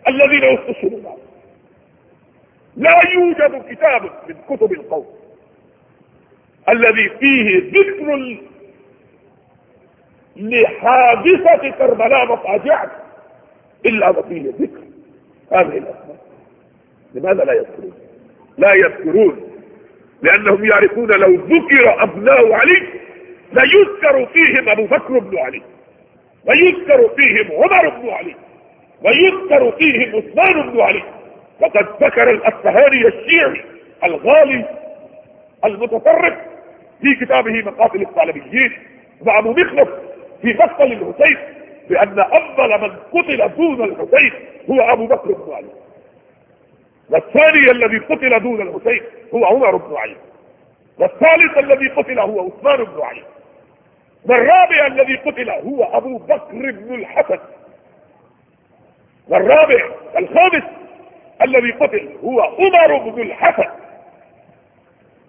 الذين استشهدوا معه؟ لا يوجد كتاب من كتب القوم الذي فيه ذكر لحادثة كربلاء مفاجعة إلا وفيه ذكر. هذه الأسماء. لماذا لا يذكرون؟ لا يذكرون. لأنهم يعرفون لو ذكر أبناء علي ليذكر فيهم أبو بكر بن علي ويذكر فيهم عمر بن علي ويذكر فيهم عثمان بن علي. وقد ذكر الأصفهاني الشيعي الغالي المتطرف في كتابه مقاتل الطالبيين مع أبو مخلف في مقتل الحسين بأن أفضل من قتل دون الحسين هو أبو بكر بن علي. والثاني الذي قتل دون الحسين هو عمر بن علي. والثالث الذي قتل هو عثمان بن علي. والرابع الذي قتل هو أبو بكر بن الحسن. والرابع الخامس الذي قتل هو عمر بن الحسن.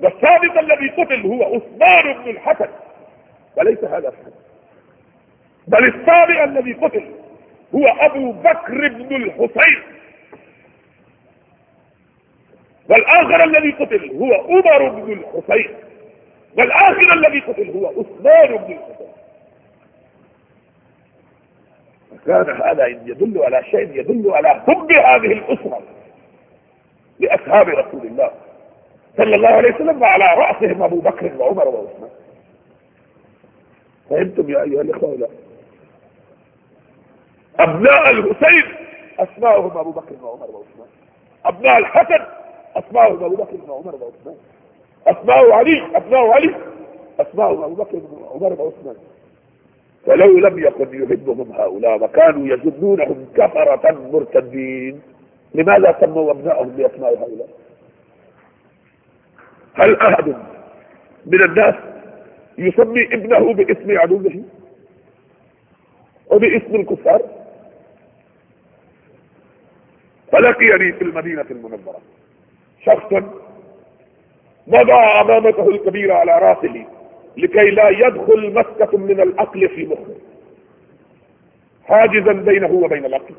والسادس الذي قتل هو عثمان بن الحسن. وليس هذا فقط بل السابع الذي قتل هو أبو بكر بن الحسين. والآخر الذي قتل هو عمر بن الحسين. والآخر الذي قتل هو عثمان بن الحسين. كان هذا يدل على شيء يدل على حب هذه الأسرة. لاصحاب رسول الله صلى الله عليه وسلم وعلى رأسهم أبو بكر وعمر وعثمان. فهمتم يا أيها الإخوة لا أبناء الحسين أسماؤهم أبو بكر وعمر وعثمان. أبناء الحسن أسماؤهم أبو بكر وعمر وعثمان. أسماء علي أبناء علي اسماؤهم أبو بكر وعمر وعثمان. ولو لم يكن يحبهم هؤلاء وكانوا يظنونهم كفرة مرتدين. لماذا سموا ابنائهم بأسماء هؤلاء؟ هل أحد من الناس يسمي ابنه باسم عدوه؟ وباسم الكفار؟ فلقيني في المدينة المنورة شخص وضع أمامته الكبيرة على رأسه لكي لا يدخل مسكة من العقل في مخه حاجزا بينه وبين العقل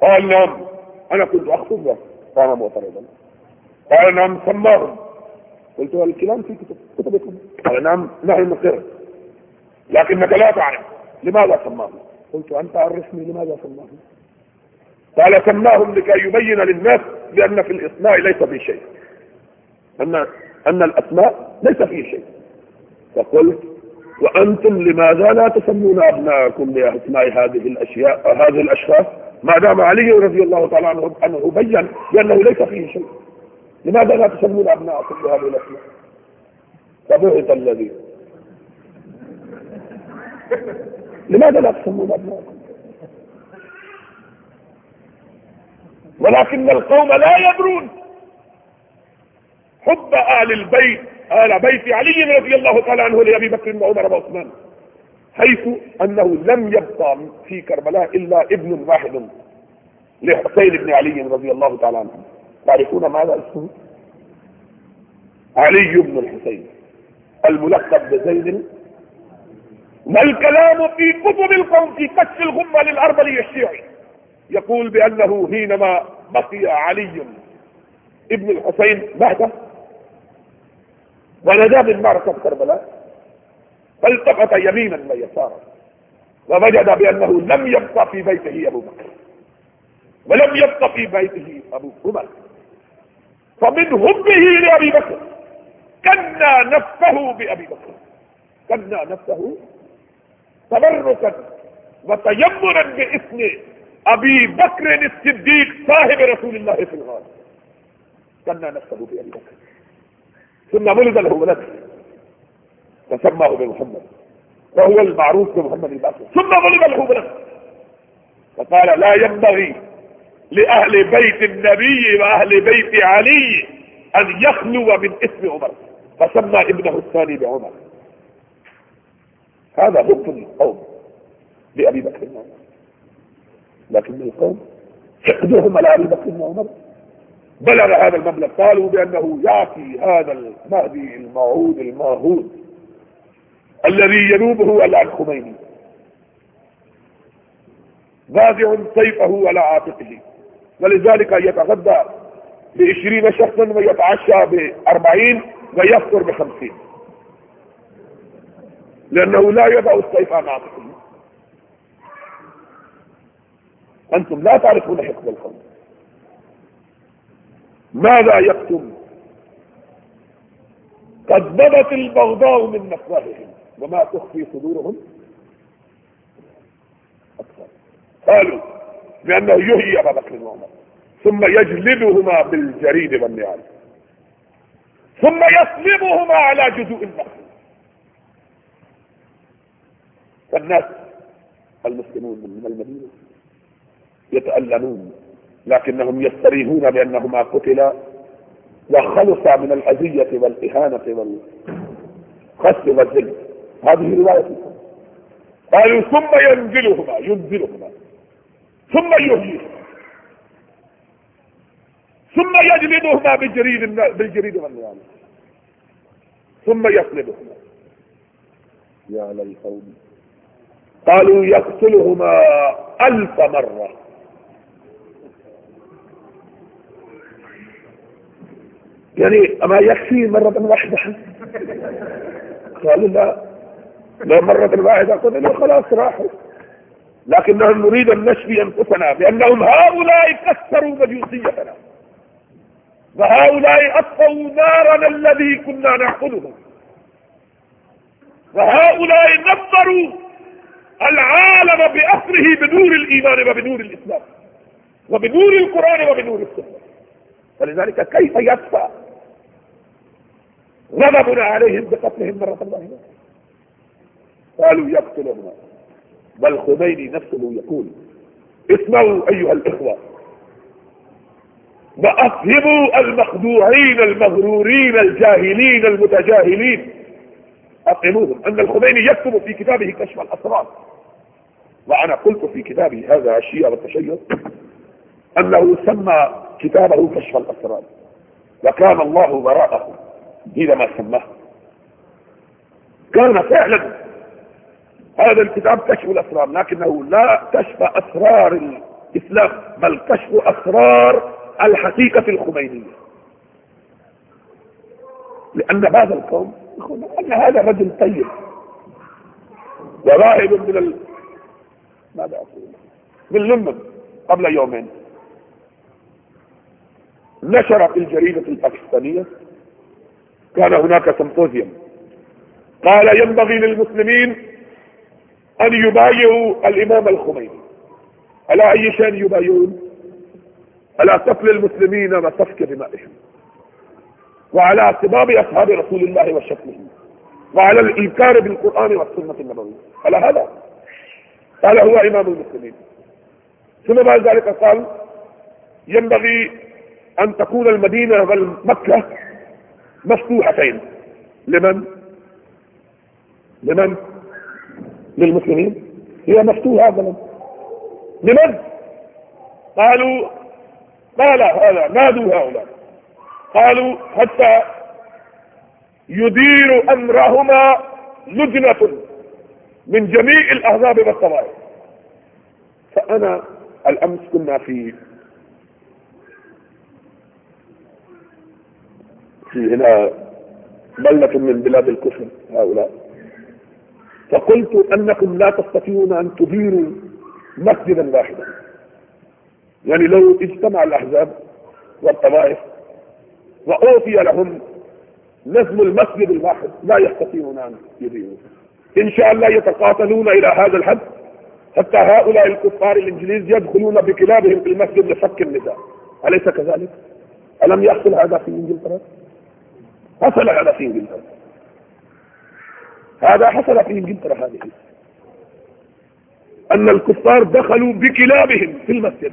قال نعم. أنا كنت أخطب قام معترضا قال نعم سماهم قلت له الكلام في كتب كتبكم. قال نعم نحن نقر. لكنك لا تعرف لماذا سماهم قلت أنت عرفني لماذا سماهم قال سماهم لكي يبين للناس بأن في الإسماء ليس في شيء. أن, أن الأسماء ليس في شيء. فقلت وأنتم لماذا لا تسمون أبناءكم بأسماء هذه الأشياء هذه الأشخاص؟ ما دام علي رضي الله تعالى عنه أنه بين بأنه ليس فيه شيء. لماذا لا تسمون أبناءكم بهذه الأسماء؟ فبعث الذي. لماذا لا تسمون أبناءكم؟ ولكن القوم لا يدرون حب آل البيت آل بيت علي رضي الله تعالى عنه لأبي بكر وعمر وعثمان. حيث أنه لم يبقى في كربلاء إلا ابن واحد لحسين بن علي رضي الله تعالى عنه. تعرفون ماذا اسمه؟ علي بن الحسين الملقب بزيد. ما الكلام في كتب القوم في كشف الغمة للأربلي الشيعي يقول بأنه حينما بقي علي ابن الحسين بعده ونجا من معركة كربلاء. فالتفت يمينا ويسارا. ووجد بأنه لم يبقى في بيته أبو بكر. ولم يبقى في بيته أبو عمر فمن حبه لأبي بكر. كنا نفسه بأبي بكر. كنا نفسه تبركا وتيمنا باسم أبي بكر الصديق صاحب رسول الله في الغار. كنا نفسه بأبي بكر. ثم ولد له ولد. فسماه بمحمد وهو المعروف بمحمد الباقر ثم ولد له ولد فقال لا ينبغي لأهل بيت النبي وأهل بيت علي أن يخلو من اسم عمر. فسمى ابنه الثاني بعمر. هذا حكم القوم لأبي بكر وعمر لكن القوم حقدهم على أبي بكر وعمر بلغ هذا المبلغ. قالوا بأنه يعطي هذا المهدي الموعود الماهود. الذي ينوبه على ألخميني. نازع سيفه على عاتقه. ولذلك يتغدى بعشرين شخصا ويتعشى بأربعين ويفطر بخمسين. لأنه لا يضع السيف عن عاتقه. أنتم لا تعرفون حقد القوم ماذا يكتم؟ قد بدت البغضاء من مفواههم وما تخفي صدورهم أكثر. قالوا بأنه يهي أبا بكر وعمر ثم يجلدهما بالجريد والنعال ثم يصلبهما على جذوع النخل فالناس المسلمون من المدينة يتألمون لكنهم يستريحون بأنهما قتلا وخلصا من الأذية والإهانة والخس والذل. هذه رواية قالوا ثم ينزلهما ينزلهما. ثم يهلكهما ثم يجلدهما بالجريد بالجريد والنيام ثم يصلبهما. يا للقوم. قالوا يقتلهما ألف مرة. يعني أما يكفي مرة واحدة؟ قالوا لا. لو مرة واحدة قلنا خلاص راحوا. لكنهم نريد أن نشفي أنفسنا بأنهم هؤلاء كسروا مجوسيتنا. وهؤلاء أطفوا نارنا الذي كنا نعقده وهؤلاء نظروا العالم بأسره بنور الإيمان وبنور الإسلام. وبنور القرآن وبنور السنة. فلذلك كيف يدفع غضبنا عليهم بقتلهم مرة واحدة؟ قالوا يقتلون بل خميني نفسه يقول. اسمعوا أيها الإخوة. وأفهموا المخدوعين المغرورين الجاهلين المتجاهلين. أفهموهم أن الخميني يكتب في كتابه كشف الأسرار. وأنا قلت في كتابي هذا الشيعة والتشيع أنه سمى كتابه كشف الأسرار. وكان الله وراءه حينما سماه. كان فعلا هذا الكتاب كشف الأسرار لكنه لا كشف أسرار الإسلام بل كشف أسرار الحقيقة الخمينية. لأن هذا القوم أن هذا رجل طيب وراهب من ال... ماذا أقول؟ من لندن قبل يومين. نشر في الجريدة الباكستانية كان هناك سمبوزيوم. قال ينبغي للمسلمين أن يبايعوا الإمام الخميني. على أي شيء يبايعون؟ على قتل المسلمين وسفك دمائهم. وعلى سباب أصحاب رسول الله وشتمهم وعلى الإنكار بالقرآن والسنة النبوية. على هذا. قال هو إمام المسلمين. ثم بعد ذلك قال ينبغي أن تكون المدينة والمكة مفتوحتين. لمن؟ لمن؟ للمسلمين هي مفتوحة أبدا. لمن؟ قالوا قال هذا نادوا هؤلاء. قالوا حتى يدير أمرهما لجنة من جميع الأحزاب والطوائف فأنا الأمس كنا في في هنا بلة من بلاد الكفر هؤلاء. فقلت أنكم لا تستطيعون أن تديروا مسجدا واحدا يعني لو اجتمع الأحزاب والطوائف وأوفي لهم نظم المسجد الواحد لا يستطيعون أن يديروا إن شاء الله يتقاتلون إلى هذا الحد حتى هؤلاء الكفار الإنجليز يدخلون بكلابهم في المسجد لفك النساء أليس كذلك؟ ألم يحصل هذا في إنجلترا؟ حصل هذا في إنجلترا هذا حصل في انجلترا هذه. أن الكفار دخلوا بكلابهم في المسجد.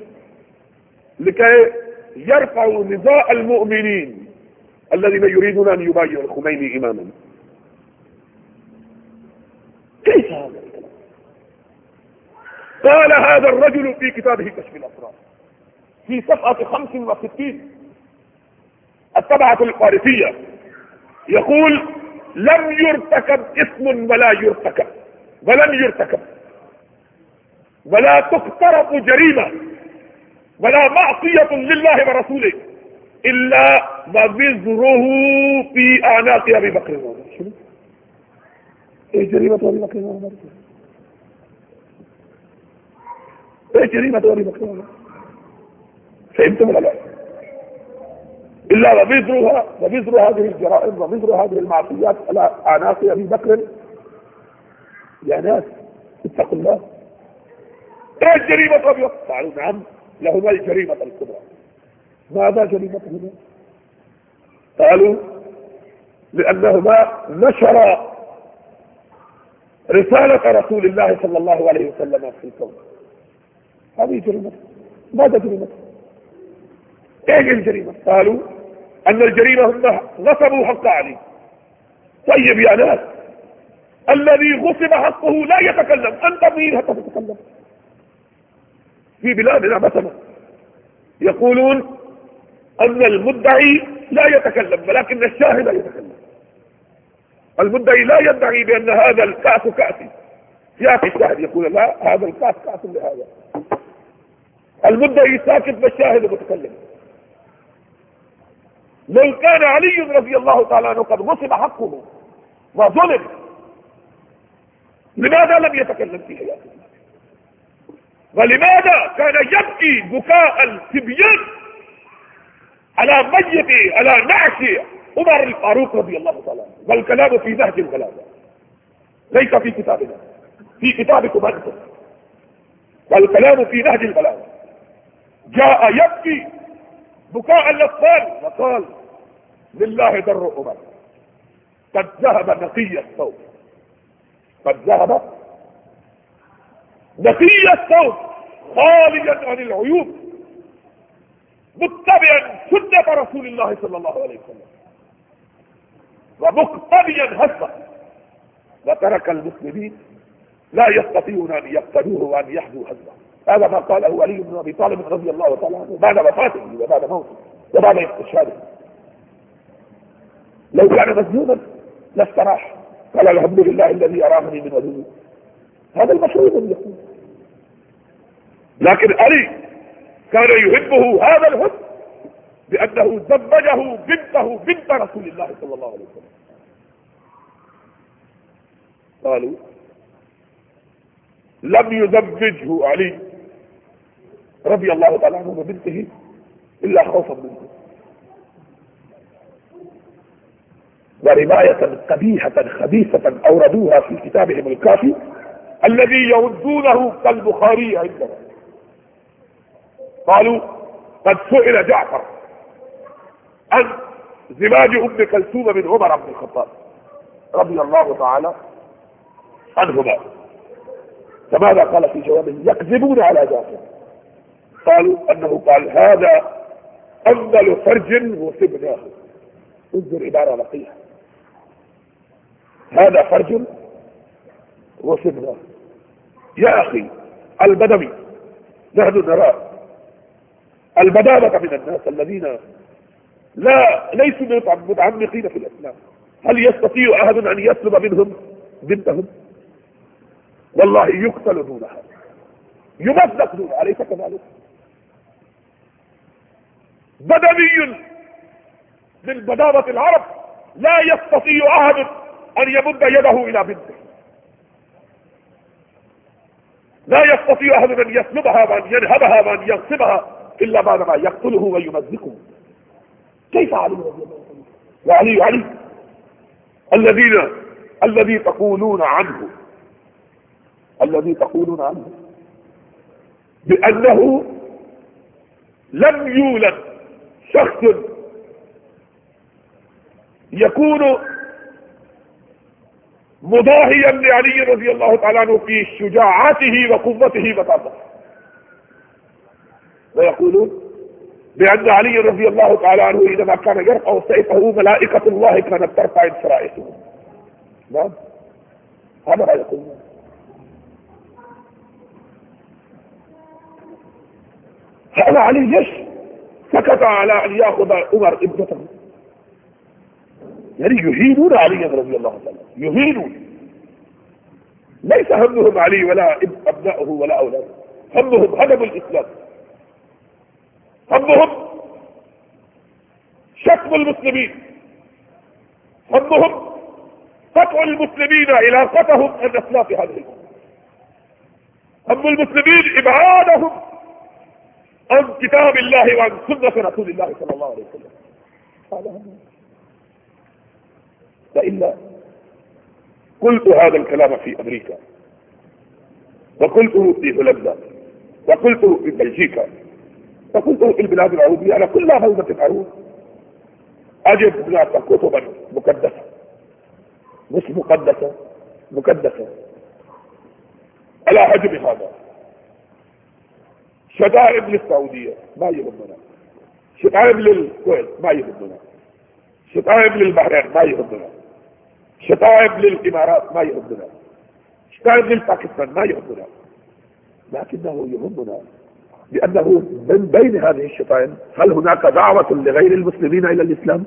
لكي يرفعوا نزاع المؤمنين الذين يريدون أن يبايعوا الخميني إماما. كيف هذا الكلام؟ قال هذا الرجل في كتابه كشف الأسرار. في صفحة 65 الطبعة الفارسية يقول لم يرتكب اسم ولا يرتكب ولن يرتكب ولا تقترف جريمة ولا معصية لله ورسوله إلا وبزره في أعناق أبي بكر وعمر؟ إيه جريمة أبي بكر وعمر؟ إيه جريمة أبي بكر وعمر؟ فهمتم ولا لا؟ إلا وبزرها وبزر هذه الجرائم وبزر هذه المعصيات على أعناق أبي بكر؟ يا ناس اتقوا الله. إيه الجريمة بكر؟ قالوا نعم لهما الجريمة الكبرى. ماذا جريمتهما قالوا لأنهما نشر رسالة رسول الله صلى الله عليه وسلم في الكون. هذه جريمة. ماذا جريمة؟ إيه الجريمة؟ قالوا أن الجريمة هم غصبوا حق علي. طيب يا ناس الذي غصب حقه لا يتكلم أنت مين حتى تتكلم؟ في بلادنا مثلا. يقولون أن المدعي لا يتكلم ولكن الشاهد يتكلم. المدعي لا يدعي بأن هذا الكأس كأسي ياتي الشاهد يقول لا هذا الكأس كأس لهذا. المدعي ساكت والشاهد متكلم. لو كان علي رضي الله تعالى عنه قد غصب حقه وظلم لماذا لم يتكلم في حياته ولماذا كان يبكي بكاء التبيان على ميت على نعش عمر الفاروق رضي الله تعالى عنه؟ والكلام في نهج الغلابة. ليس في كتابنا. في كتابكم أنتم. والكلام في نهج الغلابة. جاء يبكي بكاء الأطفال. وقال لله در عمر قد ذهب نقي الصوت. قد ذهب نقي الصوت خاليا عن العيوب متبعا سنة رسول الله صلى الله عليه وسلم ومقتديا هسه وترك المسلمين لا يستطيعون أن يقتدوه وأن يحذوا هزة. هذا ما قاله علي بن أبي طالب رضي الله تعالى عنه بعد وفاته وبعد موته وبعد استشهاده. لو كان مسجونا لاستراح قال الحمد لله الذي أرامني من عدوه هذا المشروع ان يقول. لكن علي كان يحبه هذا الحب بأنه زوجه بنته بنت رسول الله صلى الله عليه وسلم. قالوا لم يزوجه علي. رضي الله تعالى عنه وبنته إلا خوفا منه. ورواية قبيحة خبيثة أوردوها في كتابهم الكافي الذي يردونه كالبخاري عندنا. قالوا قد سئل جعفر عن زواج أم كلثوم من عمر بن الخطاب رضي الله تعالى عنهما. فماذا قال في جوابه؟ يكذبون على جعفر. قالوا أنه قال هذا أفضل فرج وسبناه انظر عباره لطيفه هذا فرج وسبناه يا أخي البدوي نحن نرى البدابة من الناس الذين لا ليسوا متعمقين في الإسلام. هل يستطيع أحد أن يسلب منهم بنتهم والله يقتل دونها. يمزق دونها أليس كذلك؟ بدوي من بدابة العرب لا يستطيع أحد أن يمد يده إلى بنته. لا يستطيع أحد أن يسلبها وأن ينهبها وأن يغصبها إلا بعدما يقتله ويمزقه. كيف علي رضي الله عنه؟ وعلي علي. الذين الذي تقولون عنه الذي تقولون عنه بأنه لم يولد شخص مضاهيا لعلي رضي الله تعالى عنه في شجاعته وقوته وطاقته. ويقولون بأن علي رضي الله تعالى عنه إذا ما كان يرفع سيفه ملائكة الله كانت ترفع سرائته نعم. هذا ما يقولون. هذا علي ليش سكت على أن يأخذ عمر ابنته. يعني يهينون علي رضي الله تعالى يهينون. ليس همهم علي ولا ابنائه ولا أولاده. همهم هدم الإسلام. همهم شتم المسلمين. همهم قطع المسلمين علاقتهم عن اسلاف هذه الأمة. هم المسلمين إبعادهم عن كتاب الله وعن سنة رسول الله صلى الله عليه وسلم. هم وإلا قلت هذا الكلام في أمريكا وقلته في هولندا وقلته في بلجيكا وقلته في البلاد العربية على كل هودة معروف أجد هناك كتبا مقدسة. مش مقدسة مقدسة. على حجم هذا شتائم للسعودية ما يهمنا شتائم للكويت ما يهمنا شتائم للبحرين ما يهمنا شتائم للإمارات ما يهمنا شتائم للباكستان ما يهمنا لكنه يهمنا لأنه من بين هذه الشتائم هل هناك دعوة لغير المسلمين إلى الإسلام؟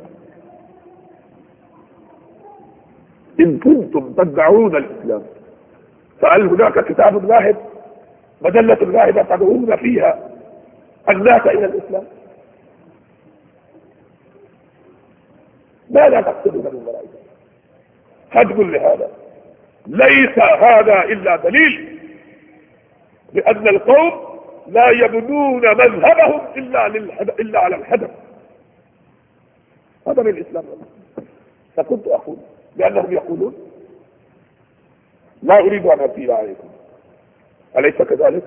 إن كنتم تدعون الإسلام فهل هناك كتاب واحد مجلة واحدة تدعون فيها الناس إلى الإسلام. ماذا تقصدون ذلك هدم لهذا. ليس هذا إلا دليل بأن القوم لا يبنون مذهبهم إلا, إلا على الهدم. هذا من الإسلام. فكنت أقول لأنهم يقولون لا أريد أن أطيل عليكم. أليس كذلك؟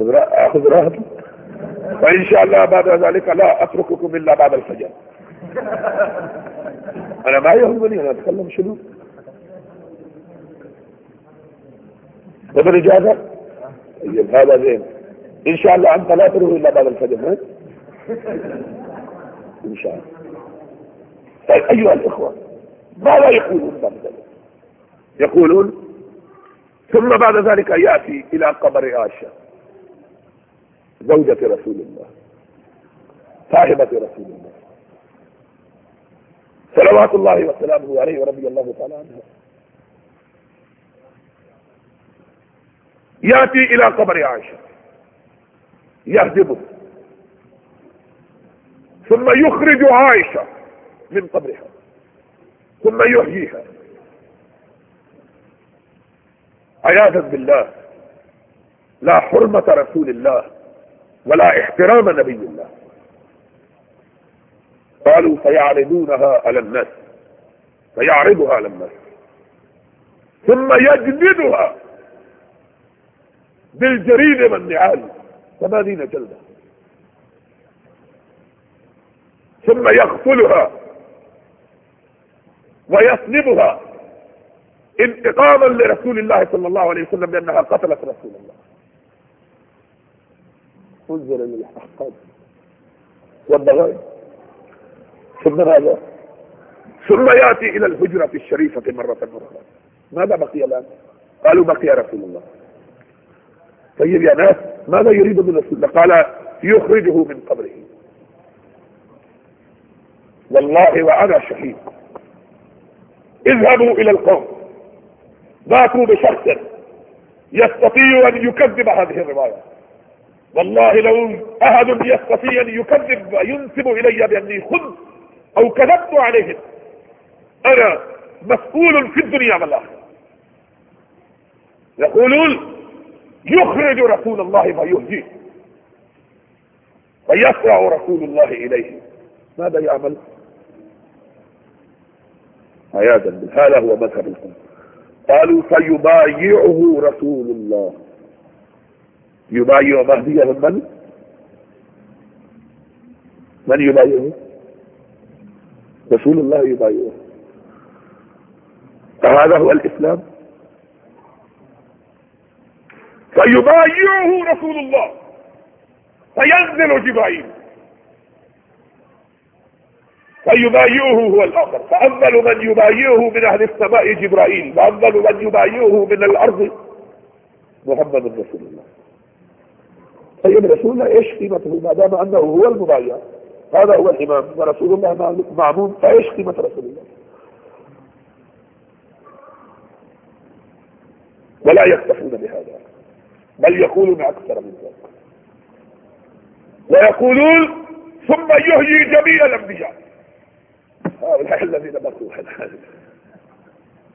أخذ راحتي وإن شاء الله بعد ذلك لا أترككم إلا بعد الفجر. أنا ما يهمني أنا أتكلم شنو؟ بدر إجازة طيب هذا زين. إن شاء الله أنت لا تروح إلا بعد الفجر إن شاء الله. طيب أيها الإخوة ماذا يقولون بعد ذلك. يقولون ثم بعد ذلك يأتي إلى قبر عائشة زوجة رسول الله صاحبة رسول الله. صلوات الله وسلامه عليه ورضي الله تعالى عنها يأتي إلى قبر عائشة. يهدمه ثم يخرج عائشة من قبرها. ثم يحييها. عياذا بالله. لا حرمة رسول الله ولا احترام نبي الله. قالوا فيعرضونها على الناس. فيعرضها على الناس. ثم يجلدها بالجريد والنعال. ثمانين جلدة. ثم يغسلها ويصلبها انتقاما لرسول الله صلى الله عليه وسلم بأنها قتلت رسول الله. انظر للاحقاد والضغائن. ثم ماذا؟ ثم يأتي إلى الهجرة الشريفة مرة أخرى ماذا بقي الآن؟ قالوا بقي رسول الله. طيب يا ناس ماذا يريد من رسول الله؟ قال يخرجه من قبره. والله وأنا شهيد. اذهبوا إلى القوم. باتوا بشخص يستطيع أن يكذب هذه الرواية. والله لو أحد يستطيع أن يكذب وينسب إلي بأني خذ أو كذبت عليهم أنا مسؤول في الدنيا والآخرة. يقولون يخرج رسول الله فيهديه فيسرع رسول الله إليه. ماذا يعمل؟ عياذا بالله. هذا هو مذهب القوم قالوا فيبايعه رسول الله. يبايع مهديه من؟ من يبايعه؟ رسول الله يبايعه. فهذا هو الإسلام. فيبايعه رسول الله. فينزل جبرائيل. فيبايعه هو الآخر فأول من يبايعه من أهل السماء جبرائيل وأول من يبايعه من الأرض محمد رسول الله. طيب رسول الله إيش قيمته؟ ما دام أنه هو المبايع هذا هو الإمام ورسول الله معمون فإيش قيمة رسول الله؟ ولا يكتفون بهذا بل يقولون أكثر من ذلك. ويقولون ثم يهيي جميع الأنبياء. هؤلاء الذين بقوا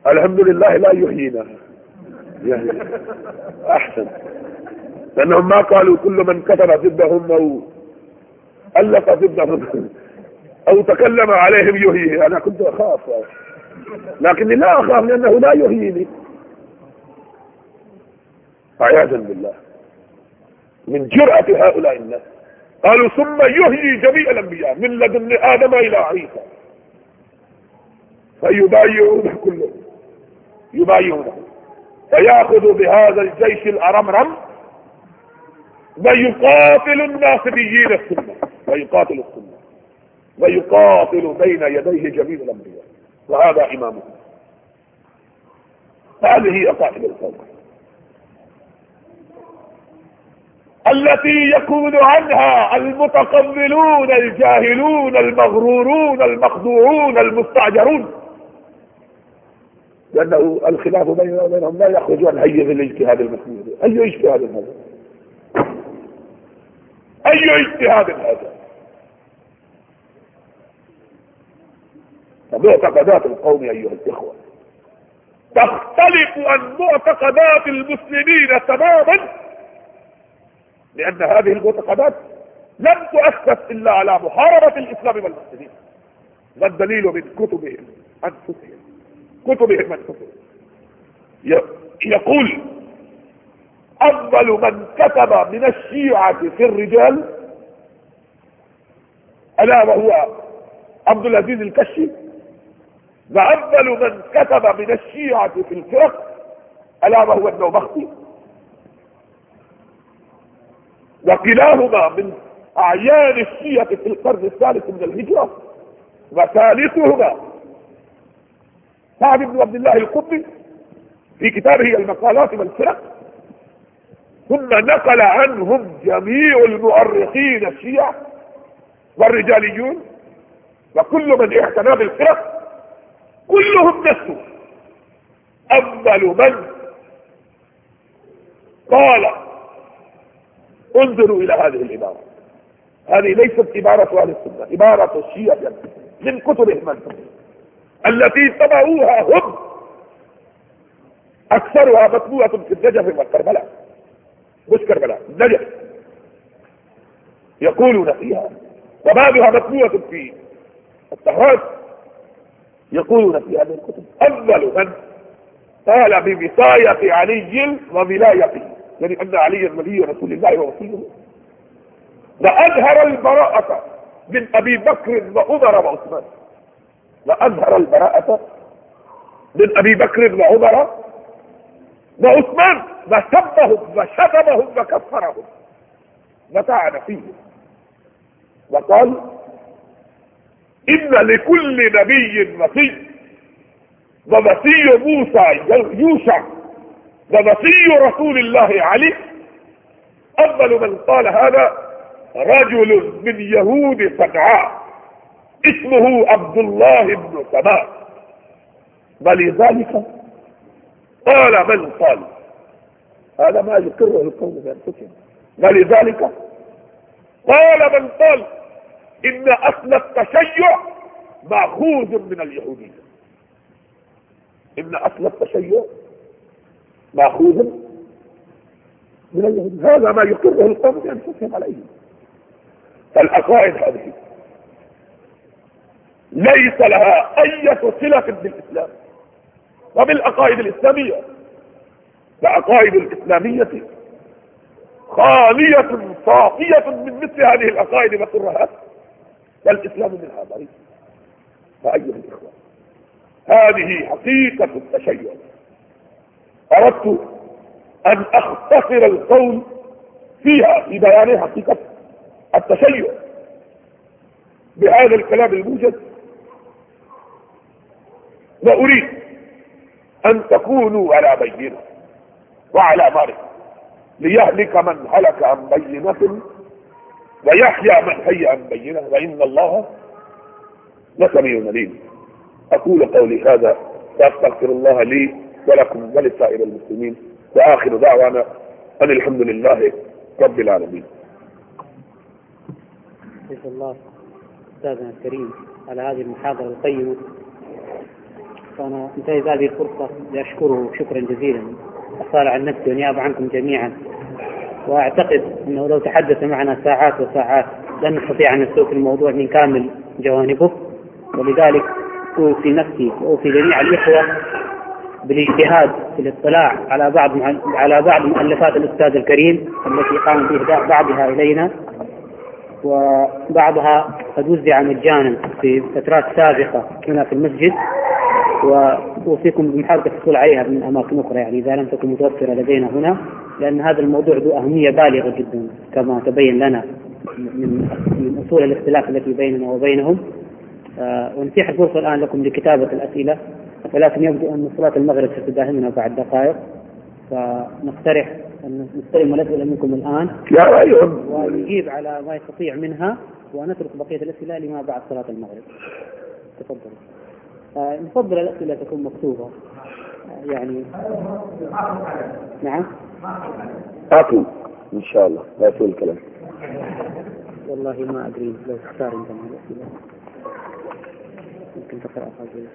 الحمد لله لا يحيينا. أحسن. لأنهم ما قالوا كل من كتب ضدهم أو ألف ضدهم أو تكلم عليهم يهيه أنا كنت أخاف. لكني لا أخاف لأنه لا يهيني عياذا بالله. من جرأة هؤلاء الناس. قالوا ثم يهيي جميع الأنبياء من لدن آدم إلى عيسى. فيبايعون كلهم. يبايعونه. فيأخذ بهذا الجيش الأرمرم ويقاتل الناصبيين السنة. ويقاتل السنة. ويقاتل بين يديه جميع الأنبياء. وهذا إمامه. هذه أقائد القوم التي يكون عنها المتقبلون الجاهلون المغرورون المخدوعون المستعجرون لأنه الخلاف بيننا وبينهم لا يخرج عن حيز الاجتهاد المسلم أي اجتهاد هذا؟ أي اجتهاد هذا؟ فمعتقدات القوم أيها الإخوة تختلف عن معتقدات المسلمين تماما لأن هذه المعتقدات لم تؤسس إلا على محاربة الإسلام والمسلمين. والدليل من كتبهم؟ أنفسهم. كتبهم انفسهم يقول أفضل من كتب من الشيعة في الرجال ألا وهو عبد العزيز الكشي؟ وأفضل من كتب من الشيعة في الفرق ألا وهو النوبختي وكلاهما من أعيان الشيعة في القرن الثالث من الهجرة وثالثهما سعد بن عبد الله القطبي في كتابه المقالات والفرق ثم نقل عنهم جميع المؤرخين الشيعة والرجاليون وكل من اعتنى بالفرق كلهم نسوا. أول من قال انظروا إلى هذه العبارة. هذه ليست عبارة أهل السنة عبارة الشيعة من كتبهم. التي طبعوها هم. أكثرها مطبوعة في النجف والكربلاء مش كربلاء نجف يقولون فيها. وبعضها مطبوعة في الطهران يقولون في هذه الكتب أول من قال بوصاية علي وولايته. يعني أن علي ولي رسول الله ووصيه وأظهر البراءة من أبي بكر وعمر وعثمان. وأظهر البراءة من أبي بكر وعمر وعثمان وسبهم وشتمهم وكفرهم وطعن فيهم. وقال إن لكل نبي وصي ووصي موسى يوشع ووصي رسول الله علي أول من قال هذا رجل من يهود صنعاء. اسمه عبد الله بن سماء ولذلك قال من قال؟ هذا ما يقره القوم بانفسهم ولذلك قال من قال؟ إن أصل التشيع مأخوذ من اليهودية. إن أصل التشيع مأخوذ من اليهود هذا ما يقره القوم بانفسهم عليه فالعقائد هذه ليس لها أي صله بالاسلام وبالعقائد الإسلامية. العقائد الإسلامية خالية صافية من مثل هذه العقائد والترهات والإسلام منها بريء فأيها الإخوة هذه حقيقة التشيع. أردت أن أختصر القول فيها في بيان حقيقة التشيع. بهذا الكلام الموجز وأريد أن تكونوا على بينة وعلى معرفة ليهلك من هلك عن بينة ويحيى من حي عن بينة وإن الله لسميع عليم. أقول قولي هذا وأستغفر الله لي ولكم ولسائر المسلمين. وآخر دعوانا أن الحمد لله رب العالمين. جزا الله أستاذنا الكريم على هذه المحاضرة القيمة. فأنا انتهز هذه الفرصة لأشكره شكرا جزيلا. أصال عن نفسي ونيابة عنكم جميعا. وأعتقد أنه لو تحدث معنا ساعات وساعات لن نستطيع أن نستوفي الموضوع من كامل جوانبه. ولذلك أوصي نفسي وأوصي جميع الإخوة بالاجتهاد في الاطلاع على بعض على بعض مؤلفات الأستاذ الكريم التي قام بإهداء بعضها إلينا. وبعضها قد وزع مجانا في فترات سابقة هنا في المسجد. وأوصيكم بمحاولة الحصول عليها من أماكن أخرى يعني إذا لم تكن متوفرة لدينا هنا لأن هذا الموضوع ذو أهمية بالغة جدا كما تبين لنا من من أصول الاختلاف التي بيننا وبينهم. آه، ونتيح الفرصة الآن لكم لكتابة الأسئلة. ولكن يبدو أن صلاة المغرب ستداهمنا بعد دقائق. فنقترح أن نستلم الأسئلة منكم الآن. يا أيها ونجيب على ما يستطيع منها ونترك بقية الأسئلة لما بعد صلاة المغرب. تفضل. نفضل الأسئلة تكون مكتوبة. آه، يعني. نعم. هاتوا إن شاء الله. لا يطول الكلام. والله ما أدري لو تختار أنت من الأسئلة ممكن تقرأ هذه.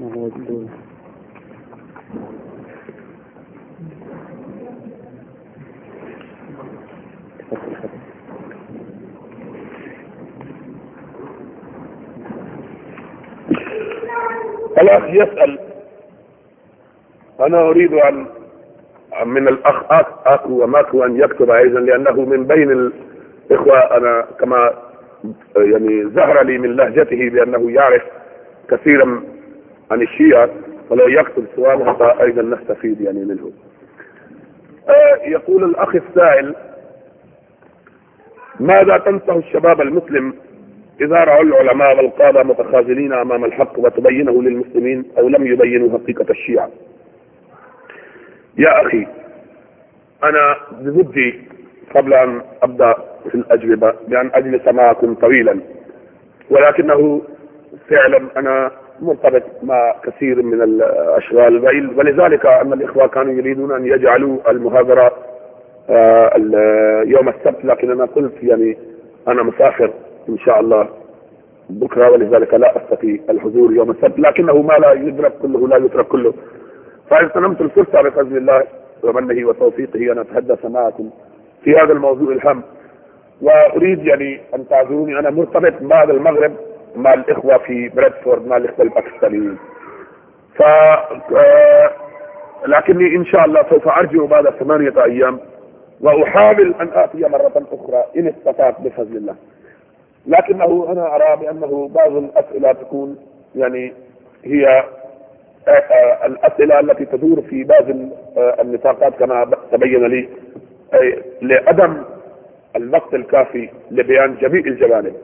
ما هو الدول تفضل تفضل. الأخ يسأل. أنا أريد أن من الأخ أكو وماكو أن يكتب أيضا لأنه من بين الإخوة. أنا كما يعني ظهر لي من لهجته بأنه يعرف كثيرا عن الشيعة ولو يكتب سؤال حتى أيضا نستفيد يعني منه. آه، يقول الأخ السائل ماذا تنصح الشباب المسلم إذا رأوا العلماء والقادة متخاذلين أمام الحق وتبينه للمسلمين أو لم يبينوا حقيقة الشيعة. يا أخي أنا بودي قبل أن أبدأ في الأجوبة بأن أجلس معكم طويلا ولكنه فعلا أنا مرتبط مع كثير من الأشغال ولذلك أن الإخوة كانوا يريدون أن يجعلوا المحاضرة آه، يوم السبت لكن أنا قلت يعني أنا مسافر. إن شاء الله بكرة ولذلك لا أستطيع الحضور يوم السبت لكنه ما لا يدرك كله لا يترك كله. فاغتنمت الفرصة بفضل الله ومنه وتوفيقه أن أتحدث معكم في هذا الموضوع الهام. وأريد يعني أن تعذروني أنا مرتبط بعد المغرب مع الإخوة في بريدفورد مع الإخوة الباكستانيين. ف آه، لكني إن شاء الله سوف أرجع بعد ثمانية أيام وأحاول أن آتي مرة أخرى إن استطعت بفضل الله. لكنه أنا أرى بأنه بعض الأسئلة تكون يعني هي آه، آه، الأسئلة التي تدور في بعض آه، النطاقات كما تبين لي لعدم الوقت الكافي لبيان جميع الجوانب.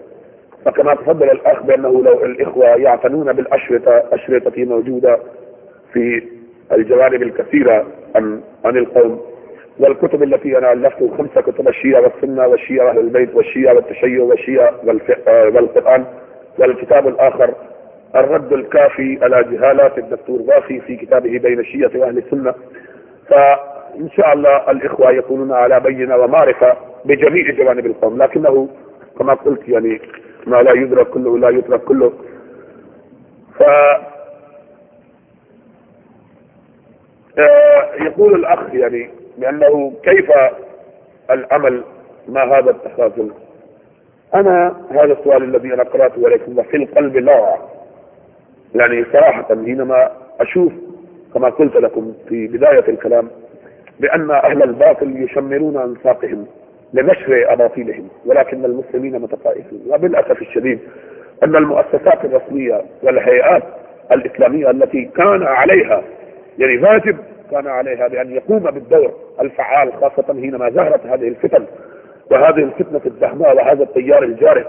فكما تفضل الأخ بأنه لو الإخوة يعتنون بالأشرطة أشرطتي موجودة في الجوانب الكثيرة عن عن القوم والكتب التي أنا ألفت خمسة كتب الشيعة والسنة والشيعة أهل البيت والشيعة والتشيع والشيعة آه، والقرآن والكتاب الآخر. الرد الكافي على جهالات الدكتور باخي في كتابه بين الشيعة وأهل السنة. فإن شاء الله الإخوة يكونون على بينة ومعرفة بجميع جوانب القوم. لكنه كما قلت يعني ما لا يدرك كله لا يترك كله. ف آه، يقول الأخ يعني بأنه كيف العمل مع هذا التخاذل؟ أنا هذا السؤال الذي أنا قرأته عليكم وفي القلب لا. يعني صراحة حينما أشوف كما قلت لكم في بداية الكلام بأن أهل الباطل يشمرون أنفاقهم لنشر أباطيلهم ولكن المسلمين متطائفون. وبالأسف الشديد أن المؤسسات الرسمية والهيئات الإسلامية التي كان عليها يعني واجب كان عليها بأن يقوم بالدور الفعال خاصة حينما ظهرت هذه الفتن وهذه الفتنة الدهماء وهذا التيار الجارح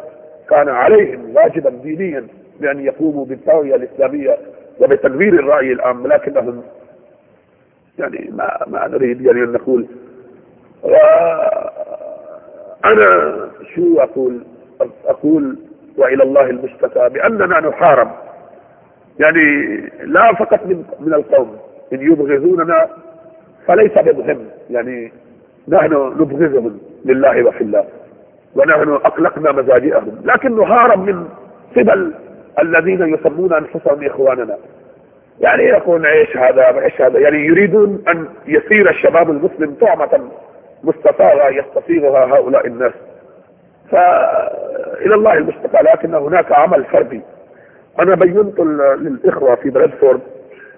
كان عليهم واجبا دينيا بأن يقوموا بالتوعية الإسلامية وبتنوير الرأي العام لكنهم يعني ما ما نريد يعني أن نقول أنا شو أقول؟ أقول وإلى الله المشتكى بأننا نحارب يعني لا فقط من من القوم إن يبغضوننا فليس بمهم. يعني نحن نبغضهم لله وفي الله ونحن أقلقنا مزاجئهم لكن نهارب من قبل الذين يسمون أنفسهم إخواننا. يعني يقول إيش هذا؟ إيش هذا؟ يعني يريدون أن يصير الشباب المسلم طعمة مستطاغة يستصيغها هؤلاء الناس. فإلى الله المستقى. لكن هناك عمل فردي. أنا بينت للإخوة في بريدفورد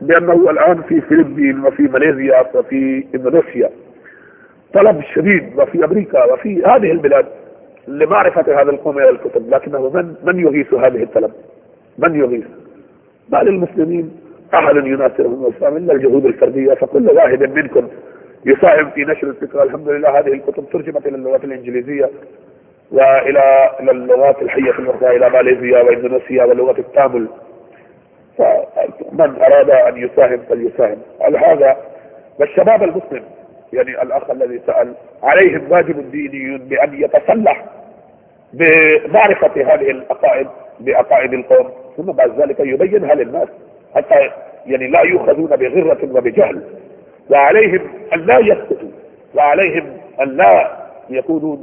بأنه الآن في فلبين وفي ماليزيا وفي إندونيسيا. طلب شديد وفي أمريكا وفي هذه البلاد لمعرفة هذا القوم إلى الكتب لكنه من من يغيث هذه الطلب؟ من يغيث؟ ما للمسلمين أحد يناصرهم الإسلام إلا الجهود الفردية فكل واحد منكم يساهم في نشر الفكرة الحمد لله هذه الكتب ترجمت إلى اللغات الإنجليزية وإلى إلى اللغات الحية الأخرى إلى ماليزيا وإندونيسيا ولغة التامل. فمن أراد أن يساهم فليساهم. هذا والشباب المسلم يعني الأخ الذي سأل عليهم واجب ديني بأن يتسلح بمعرفة هذه العقائد بعقائد القوم. ثم بعد ذلك يبينها للناس حتى يعني لا يؤخذون بغرة وبجهل. وعليهم أن لا يسكتوا وعليهم أن لا يكونوا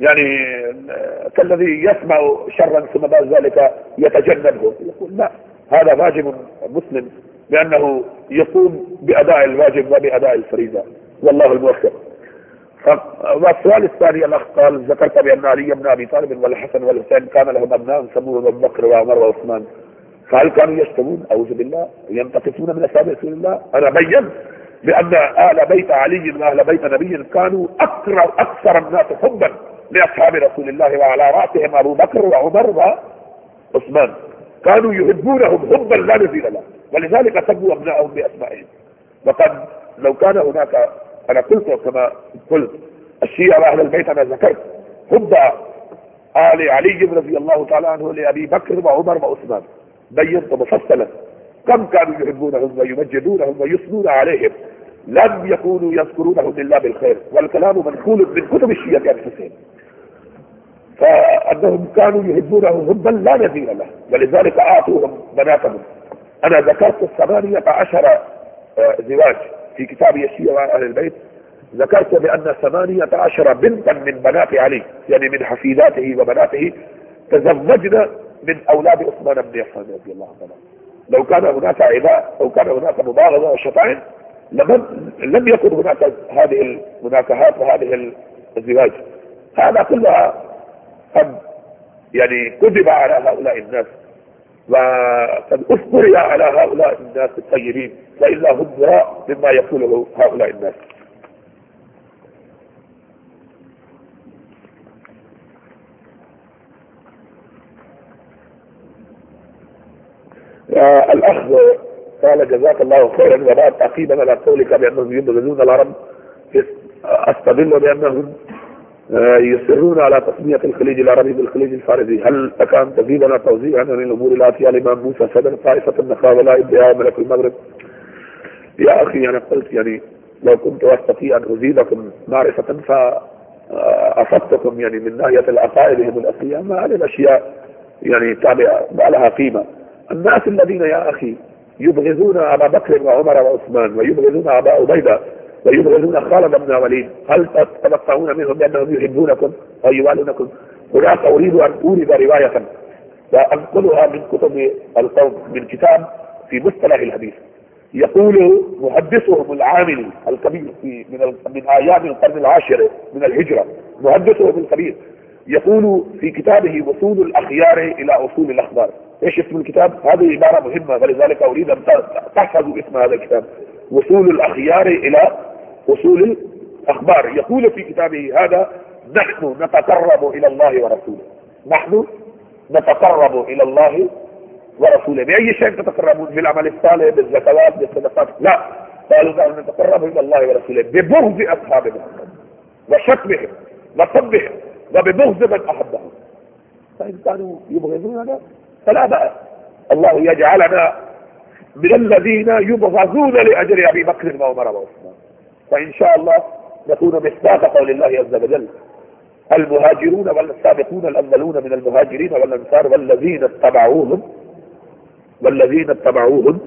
يعني كالذي يسمع شرا ثم بعد ذلك يتجنبه. يقول لا هذا واجب مسلم بأنه يقوم بأداء الواجب وبأداء الفريضة. والله الموفق والسؤال الثاني الأخ قال ذكرت بأن علي بن أبي طالب والحسن والحسين كان لهم أبناء سموهم أبو بكر وعمر وعثمان. فهل كانوا يشتمون؟ أعوذ بالله. ينتقصون من أصحاب رسول الله؟ أنا بينت بأن آل بيت علي وأهل بيت نبي كانوا أكثر أكثر الناس حبا لأصحاب رسول الله وعلى رأسهم أبو بكر وعمر وعثمان. كانوا يحبونهم حبا لا نزيل له ولذلك سموا أبنائهم بأسمائهم. وقد لو كان هناك أنا قلت كما قلت الشيعة وأهل البيت أنا ذكرت حب آل علي رضي الله تعالى عنه لأبي بكر وعمر وعثمان. بينت مفصلا. كم كانوا يحبونهم ويمجدونهم ويثنون عليهم. لم يكونوا يذكرونهم إلا بالخير. والكلام منقول من كتب الشيعة أنفسهم. فأنهم كانوا يحبونهم حبا لا نظير له ولذلك اعطوهم بناتهم. أنا ذكرت الثمانية عشر آه، زواج في كتاب الشيعة واهل البيت. ذكرت بأن ثمانية عشر بنتا من بنات علي يعني من حفيداته وبناته تزوجنا من أولاد عثمان بن عفان رضي الله عنه لو كان هناك عداء أو كان هناك مبالغه وشطائن لم يكن هناك هذه المناكهات وهذه الزواج. هذا كلها قد يعني كذب على هؤلاء الناس. وقد افتري على هؤلاء الناس الطيبين. والا هم براء مما يقوله هؤلاء الناس. الاخ قال جزاك الله خيرا. وبعد تعقيبا على قولك بأنهم يبغضون العرب أستدل بأنهم آه يصرون على تسمية الخليج العربي بالخليج الفارسي. هل لك ان تزيدنا توزيعا عن الأمور الآتية الامام موسى صدر طائفة النخاء ولا ادعاء ملك المغرب؟ يا أخي أنا قلت يعني لو كنت أستطيع أن ازيدكم معرفة فافدتكم يعني من ناحية العقائد الاصلية ما هذه الاشياء يعني تابعة ما لها قيمة. الناس الذين يا أخي يبغضون أبا بكر وعمر وعثمان ويبغضون أبا عبيدة ويبغضون خالد بن وليد هل تتوقعون منهم بأنهم يحبونكم أو يوالونكم؟ هناك أريد أن أورد رواية وأنقلها من كتب القوم من كتاب في مصطلح الحديث. يقول محدثهم العامل الكبير في من من أيام القرن العاشر من الهجرة محدثهم الكبير. يقول في كتابه وصول الأخيار إلى أصول الأخبار. إيش اسم الكتاب؟ هذه عبارة مهمة فلذلك أريد أن تحفظوا اسم هذا الكتاب. وصول الأخيار إلى وصول الأخبار. يقول في كتابه هذا نحن نتقرب إلى الله ورسوله. نحن نتقرب إلى الله ورسوله. بأي شيء تتقربون بالعمل الصالح بالزكوات بالصدقات. لا. قالوا نتقرب إلى الله ورسوله ببغض أصحاب محمد وشتمهم وصبهم وببغض من أحبهم. فإن كانوا يبغضوننا فلا بأس. الله يجعلنا من الذين يبغضون لأجل أبي بكر وعمر وعثمان. فإن شاء الله نكون مصداق قول الله عز وجل. المهاجرون والسابقون الأولون من المهاجرين والأنصار والذين اتبعوهم والذين اتبعوهم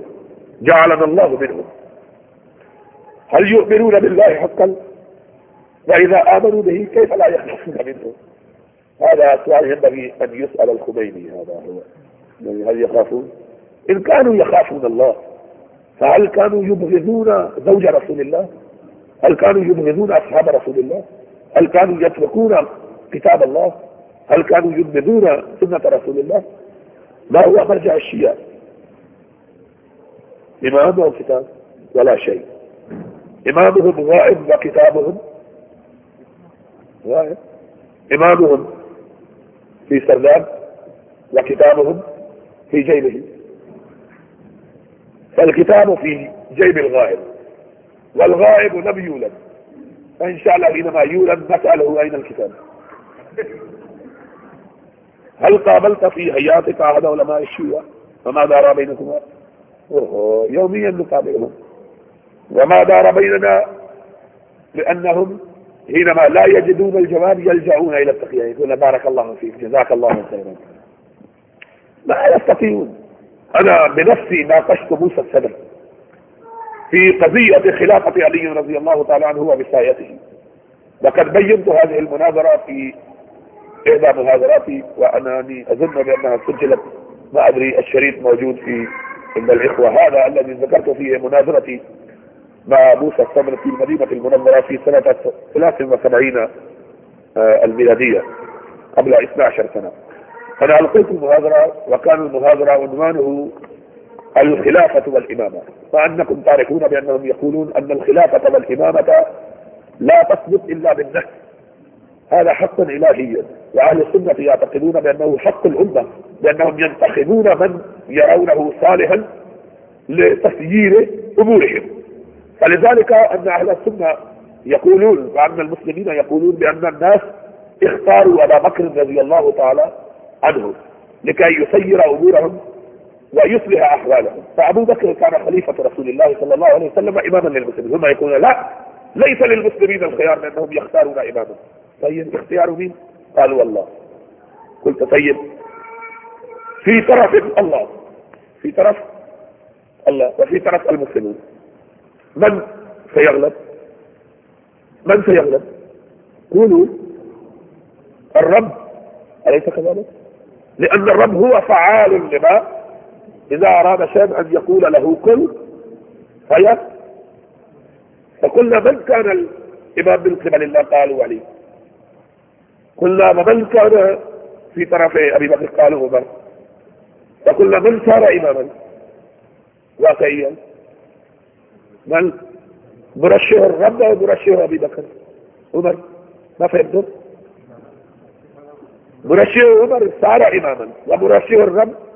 جعلنا الله منهم. هل يؤمنون بالله حقا؟ وإذا آمنوا به كيف لا يخلصون منه؟ هذا سؤال ينبغي أن يسأل الخميني هذا هو. يعني هل يخافون؟ إن كانوا يخافون الله فهل كانوا يبغضون زوج رسول الله؟ هل كانوا يبغضون أصحاب رسول الله؟ هل كانوا يتركون كتاب الله؟ هل كانوا يبغضون سنة رسول الله؟ ما هو مرجع الشيعة؟ إمام أو كتاب ولا شيء. إمامهم غائب وكتابهم غائب إمامهم في سرداب وكتابهم في جيبه. فالكتاب في جيب الغائب. والغائب لم يولد. فإن شاء الله حينما يولد نسأله أين الكتاب؟ هل قابلت في حياتك أحد علماء الشيعة وما دار بينكما؟ يوميا نقابلهم. وما دار بيننا؟ لأنهم حينما لا يجدون الجواب يلجؤون إلى التقية. يقول بارك الله فيك جزاك الله خيرا. لا يستطيعون. أنا بنفسي ناقشت موسى السبب. في قضية خلافة علي رضي الله تعالى عنه وبسايته وقد بينت هذه المناظرة في إحدى مناظراتي وأنني أظن بأنها سجلت ما أدري الشريط موجود في عند الإخوة. هذا الذي ذكرت فيه مناظرتي مع موسى الصبر في المدينة المنورة في سنة 73 آه، الميلادية قبل 12 سنة. أنا ألقيت المهاجرة وكان المهاجرة عنوانه الخلافة والإمامة. فأنكم تعرفون بأنهم يقولون أن الخلافة والإمامة لا تثبت إلا بالنهي هذا حق إلهي. وأهل السنة يعتقدون بأنه حق الأمة بأنهم ينتخبون من يرونه صالحا لتسيير أمورهم. فلذلك أن أهل السنة يقولون وأن المسلمين يقولون بأن الناس اختاروا أبا بكر رضي الله تعالى عنه لكي يسير أمورهم ويصلح أحوالهم. فأبو بكر كان خليفة رسول الله صلى الله عليه وسلم إماما للمسلمين. هم يقولون لا ليس للمسلمين الخيار لأنهم يختارون إماما طيب اختيار مين؟ قالوا الله. قلت طيب. في طرف الله. في طرف الله. وفي طرف المسلمين من سيغلب؟ من سيغلب؟ قولوا الرب. أليس كذلك؟ لأن الرب هو فعال لما إذا أراد شيئا أن يقول له كل فيا فقلنا من كان الإمام من قبل الله؟ قالوا علي. قلنا ومن كان في طرف أبي بكر؟ قالوا عمر. فقلنا من صار إماما؟ واقعيا. من؟ مرشح الرب ومرشح أبي بكر؟ عمر. ما فهمتم؟ مرشح عمر صار إماما ومرشح الرب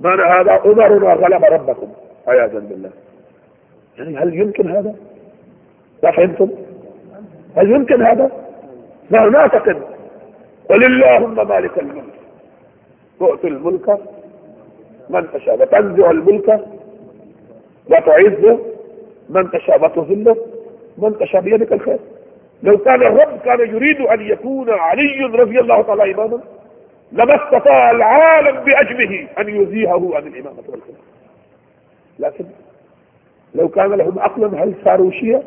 معنى هذا عمر وغلب ربكم. عياذا بالله يعني هل يمكن هذا؟ لا فهمتم؟ هل يمكن هذا؟ لا نعتقد قل اللهم مالك الملك. تؤتي الملك من تشاء. وتنزع الملك وتعز من تشاء. وتذل من تشاء. بيدك الخير. لو كان الرب كان يريد أن يكون علي رضي الله تعالى اماما لما استطاع العالم بأجمه أن يزيهه عن الإمامة والخلافه لكن لو كان لهم عقلا هل صاروا شيعة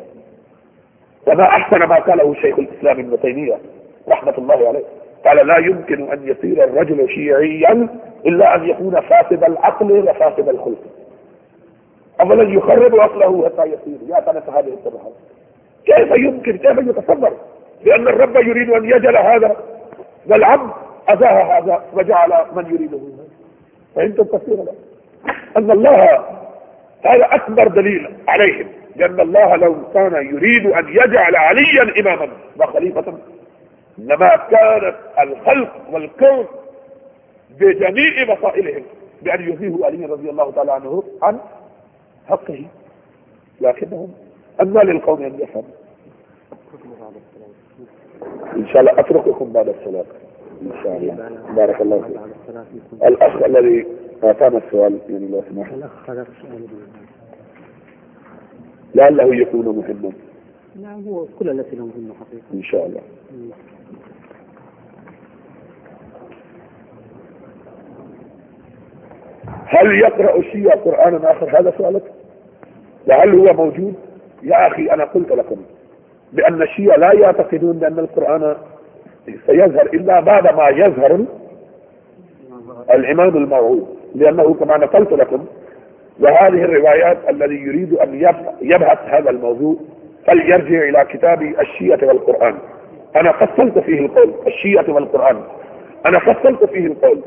وما أحسن ما قاله شيخ الإسلام ابن تيمية رحمة الله عليه. قال لا يمكن أن يصير الرجل شيعيا إلا أن يكون فاسد العقل وفاسد الخلق. اولا يخرب عقله حتى يصير. يا كانت هذه الصبحات كيف يمكن؟ كيف يتصور؟ لأن الرب يريد أن يجل هذا. والعبد أذاه هذا وجعل من يريده تفسير له. أن الله هذا أكبر دليل عليهم. لأن الله لو كان يريد أن يجعل عليا إماما وخليفة إنما كانت الخلق والكون بجميع مسائلهم بأن يفيه علي رضي الله تعالى عنه عن حقه. لكنهم أما للقوم أن يفهم إن شاء الله أترككم بعد الصلاة. إن شاء الله. بارك الله فيك. الأخ الذي أعطانا السؤال يعني لو سمحت. الأخ هذا سؤال لعله يكون مهما. نعم هو كل الأسئلة مهمة حقيقة. إن شاء الله. هل يقرأ الشيعة قرآنا آخر؟ هذا سؤالك. لعل هو موجود. يا أخي أنا قلت لكم بأن الشيعة لا يعتقدون بأن القرآن سيظهر إلا بعد ما يظهر الإمام الموعود لأنه كما نقلت لكم وهذه الروايات الذي يريد أن يبحث هذا الموضوع فليرجع إلى كتاب الشيعة والقرآن. أنا فصلت فيه القول الشيعة والقرآن. أنا فصلت فيه القول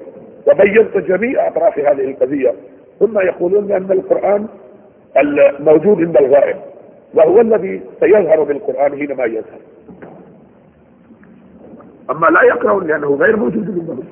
وبينت جميع أطراف هذه القضية. ثم يقولون بأن القرآن الموجود عند الغائب وهو الذي سيظهر بالقرآن حينما يظهر. أما لا يقرأون لأنه غير موجود عندهم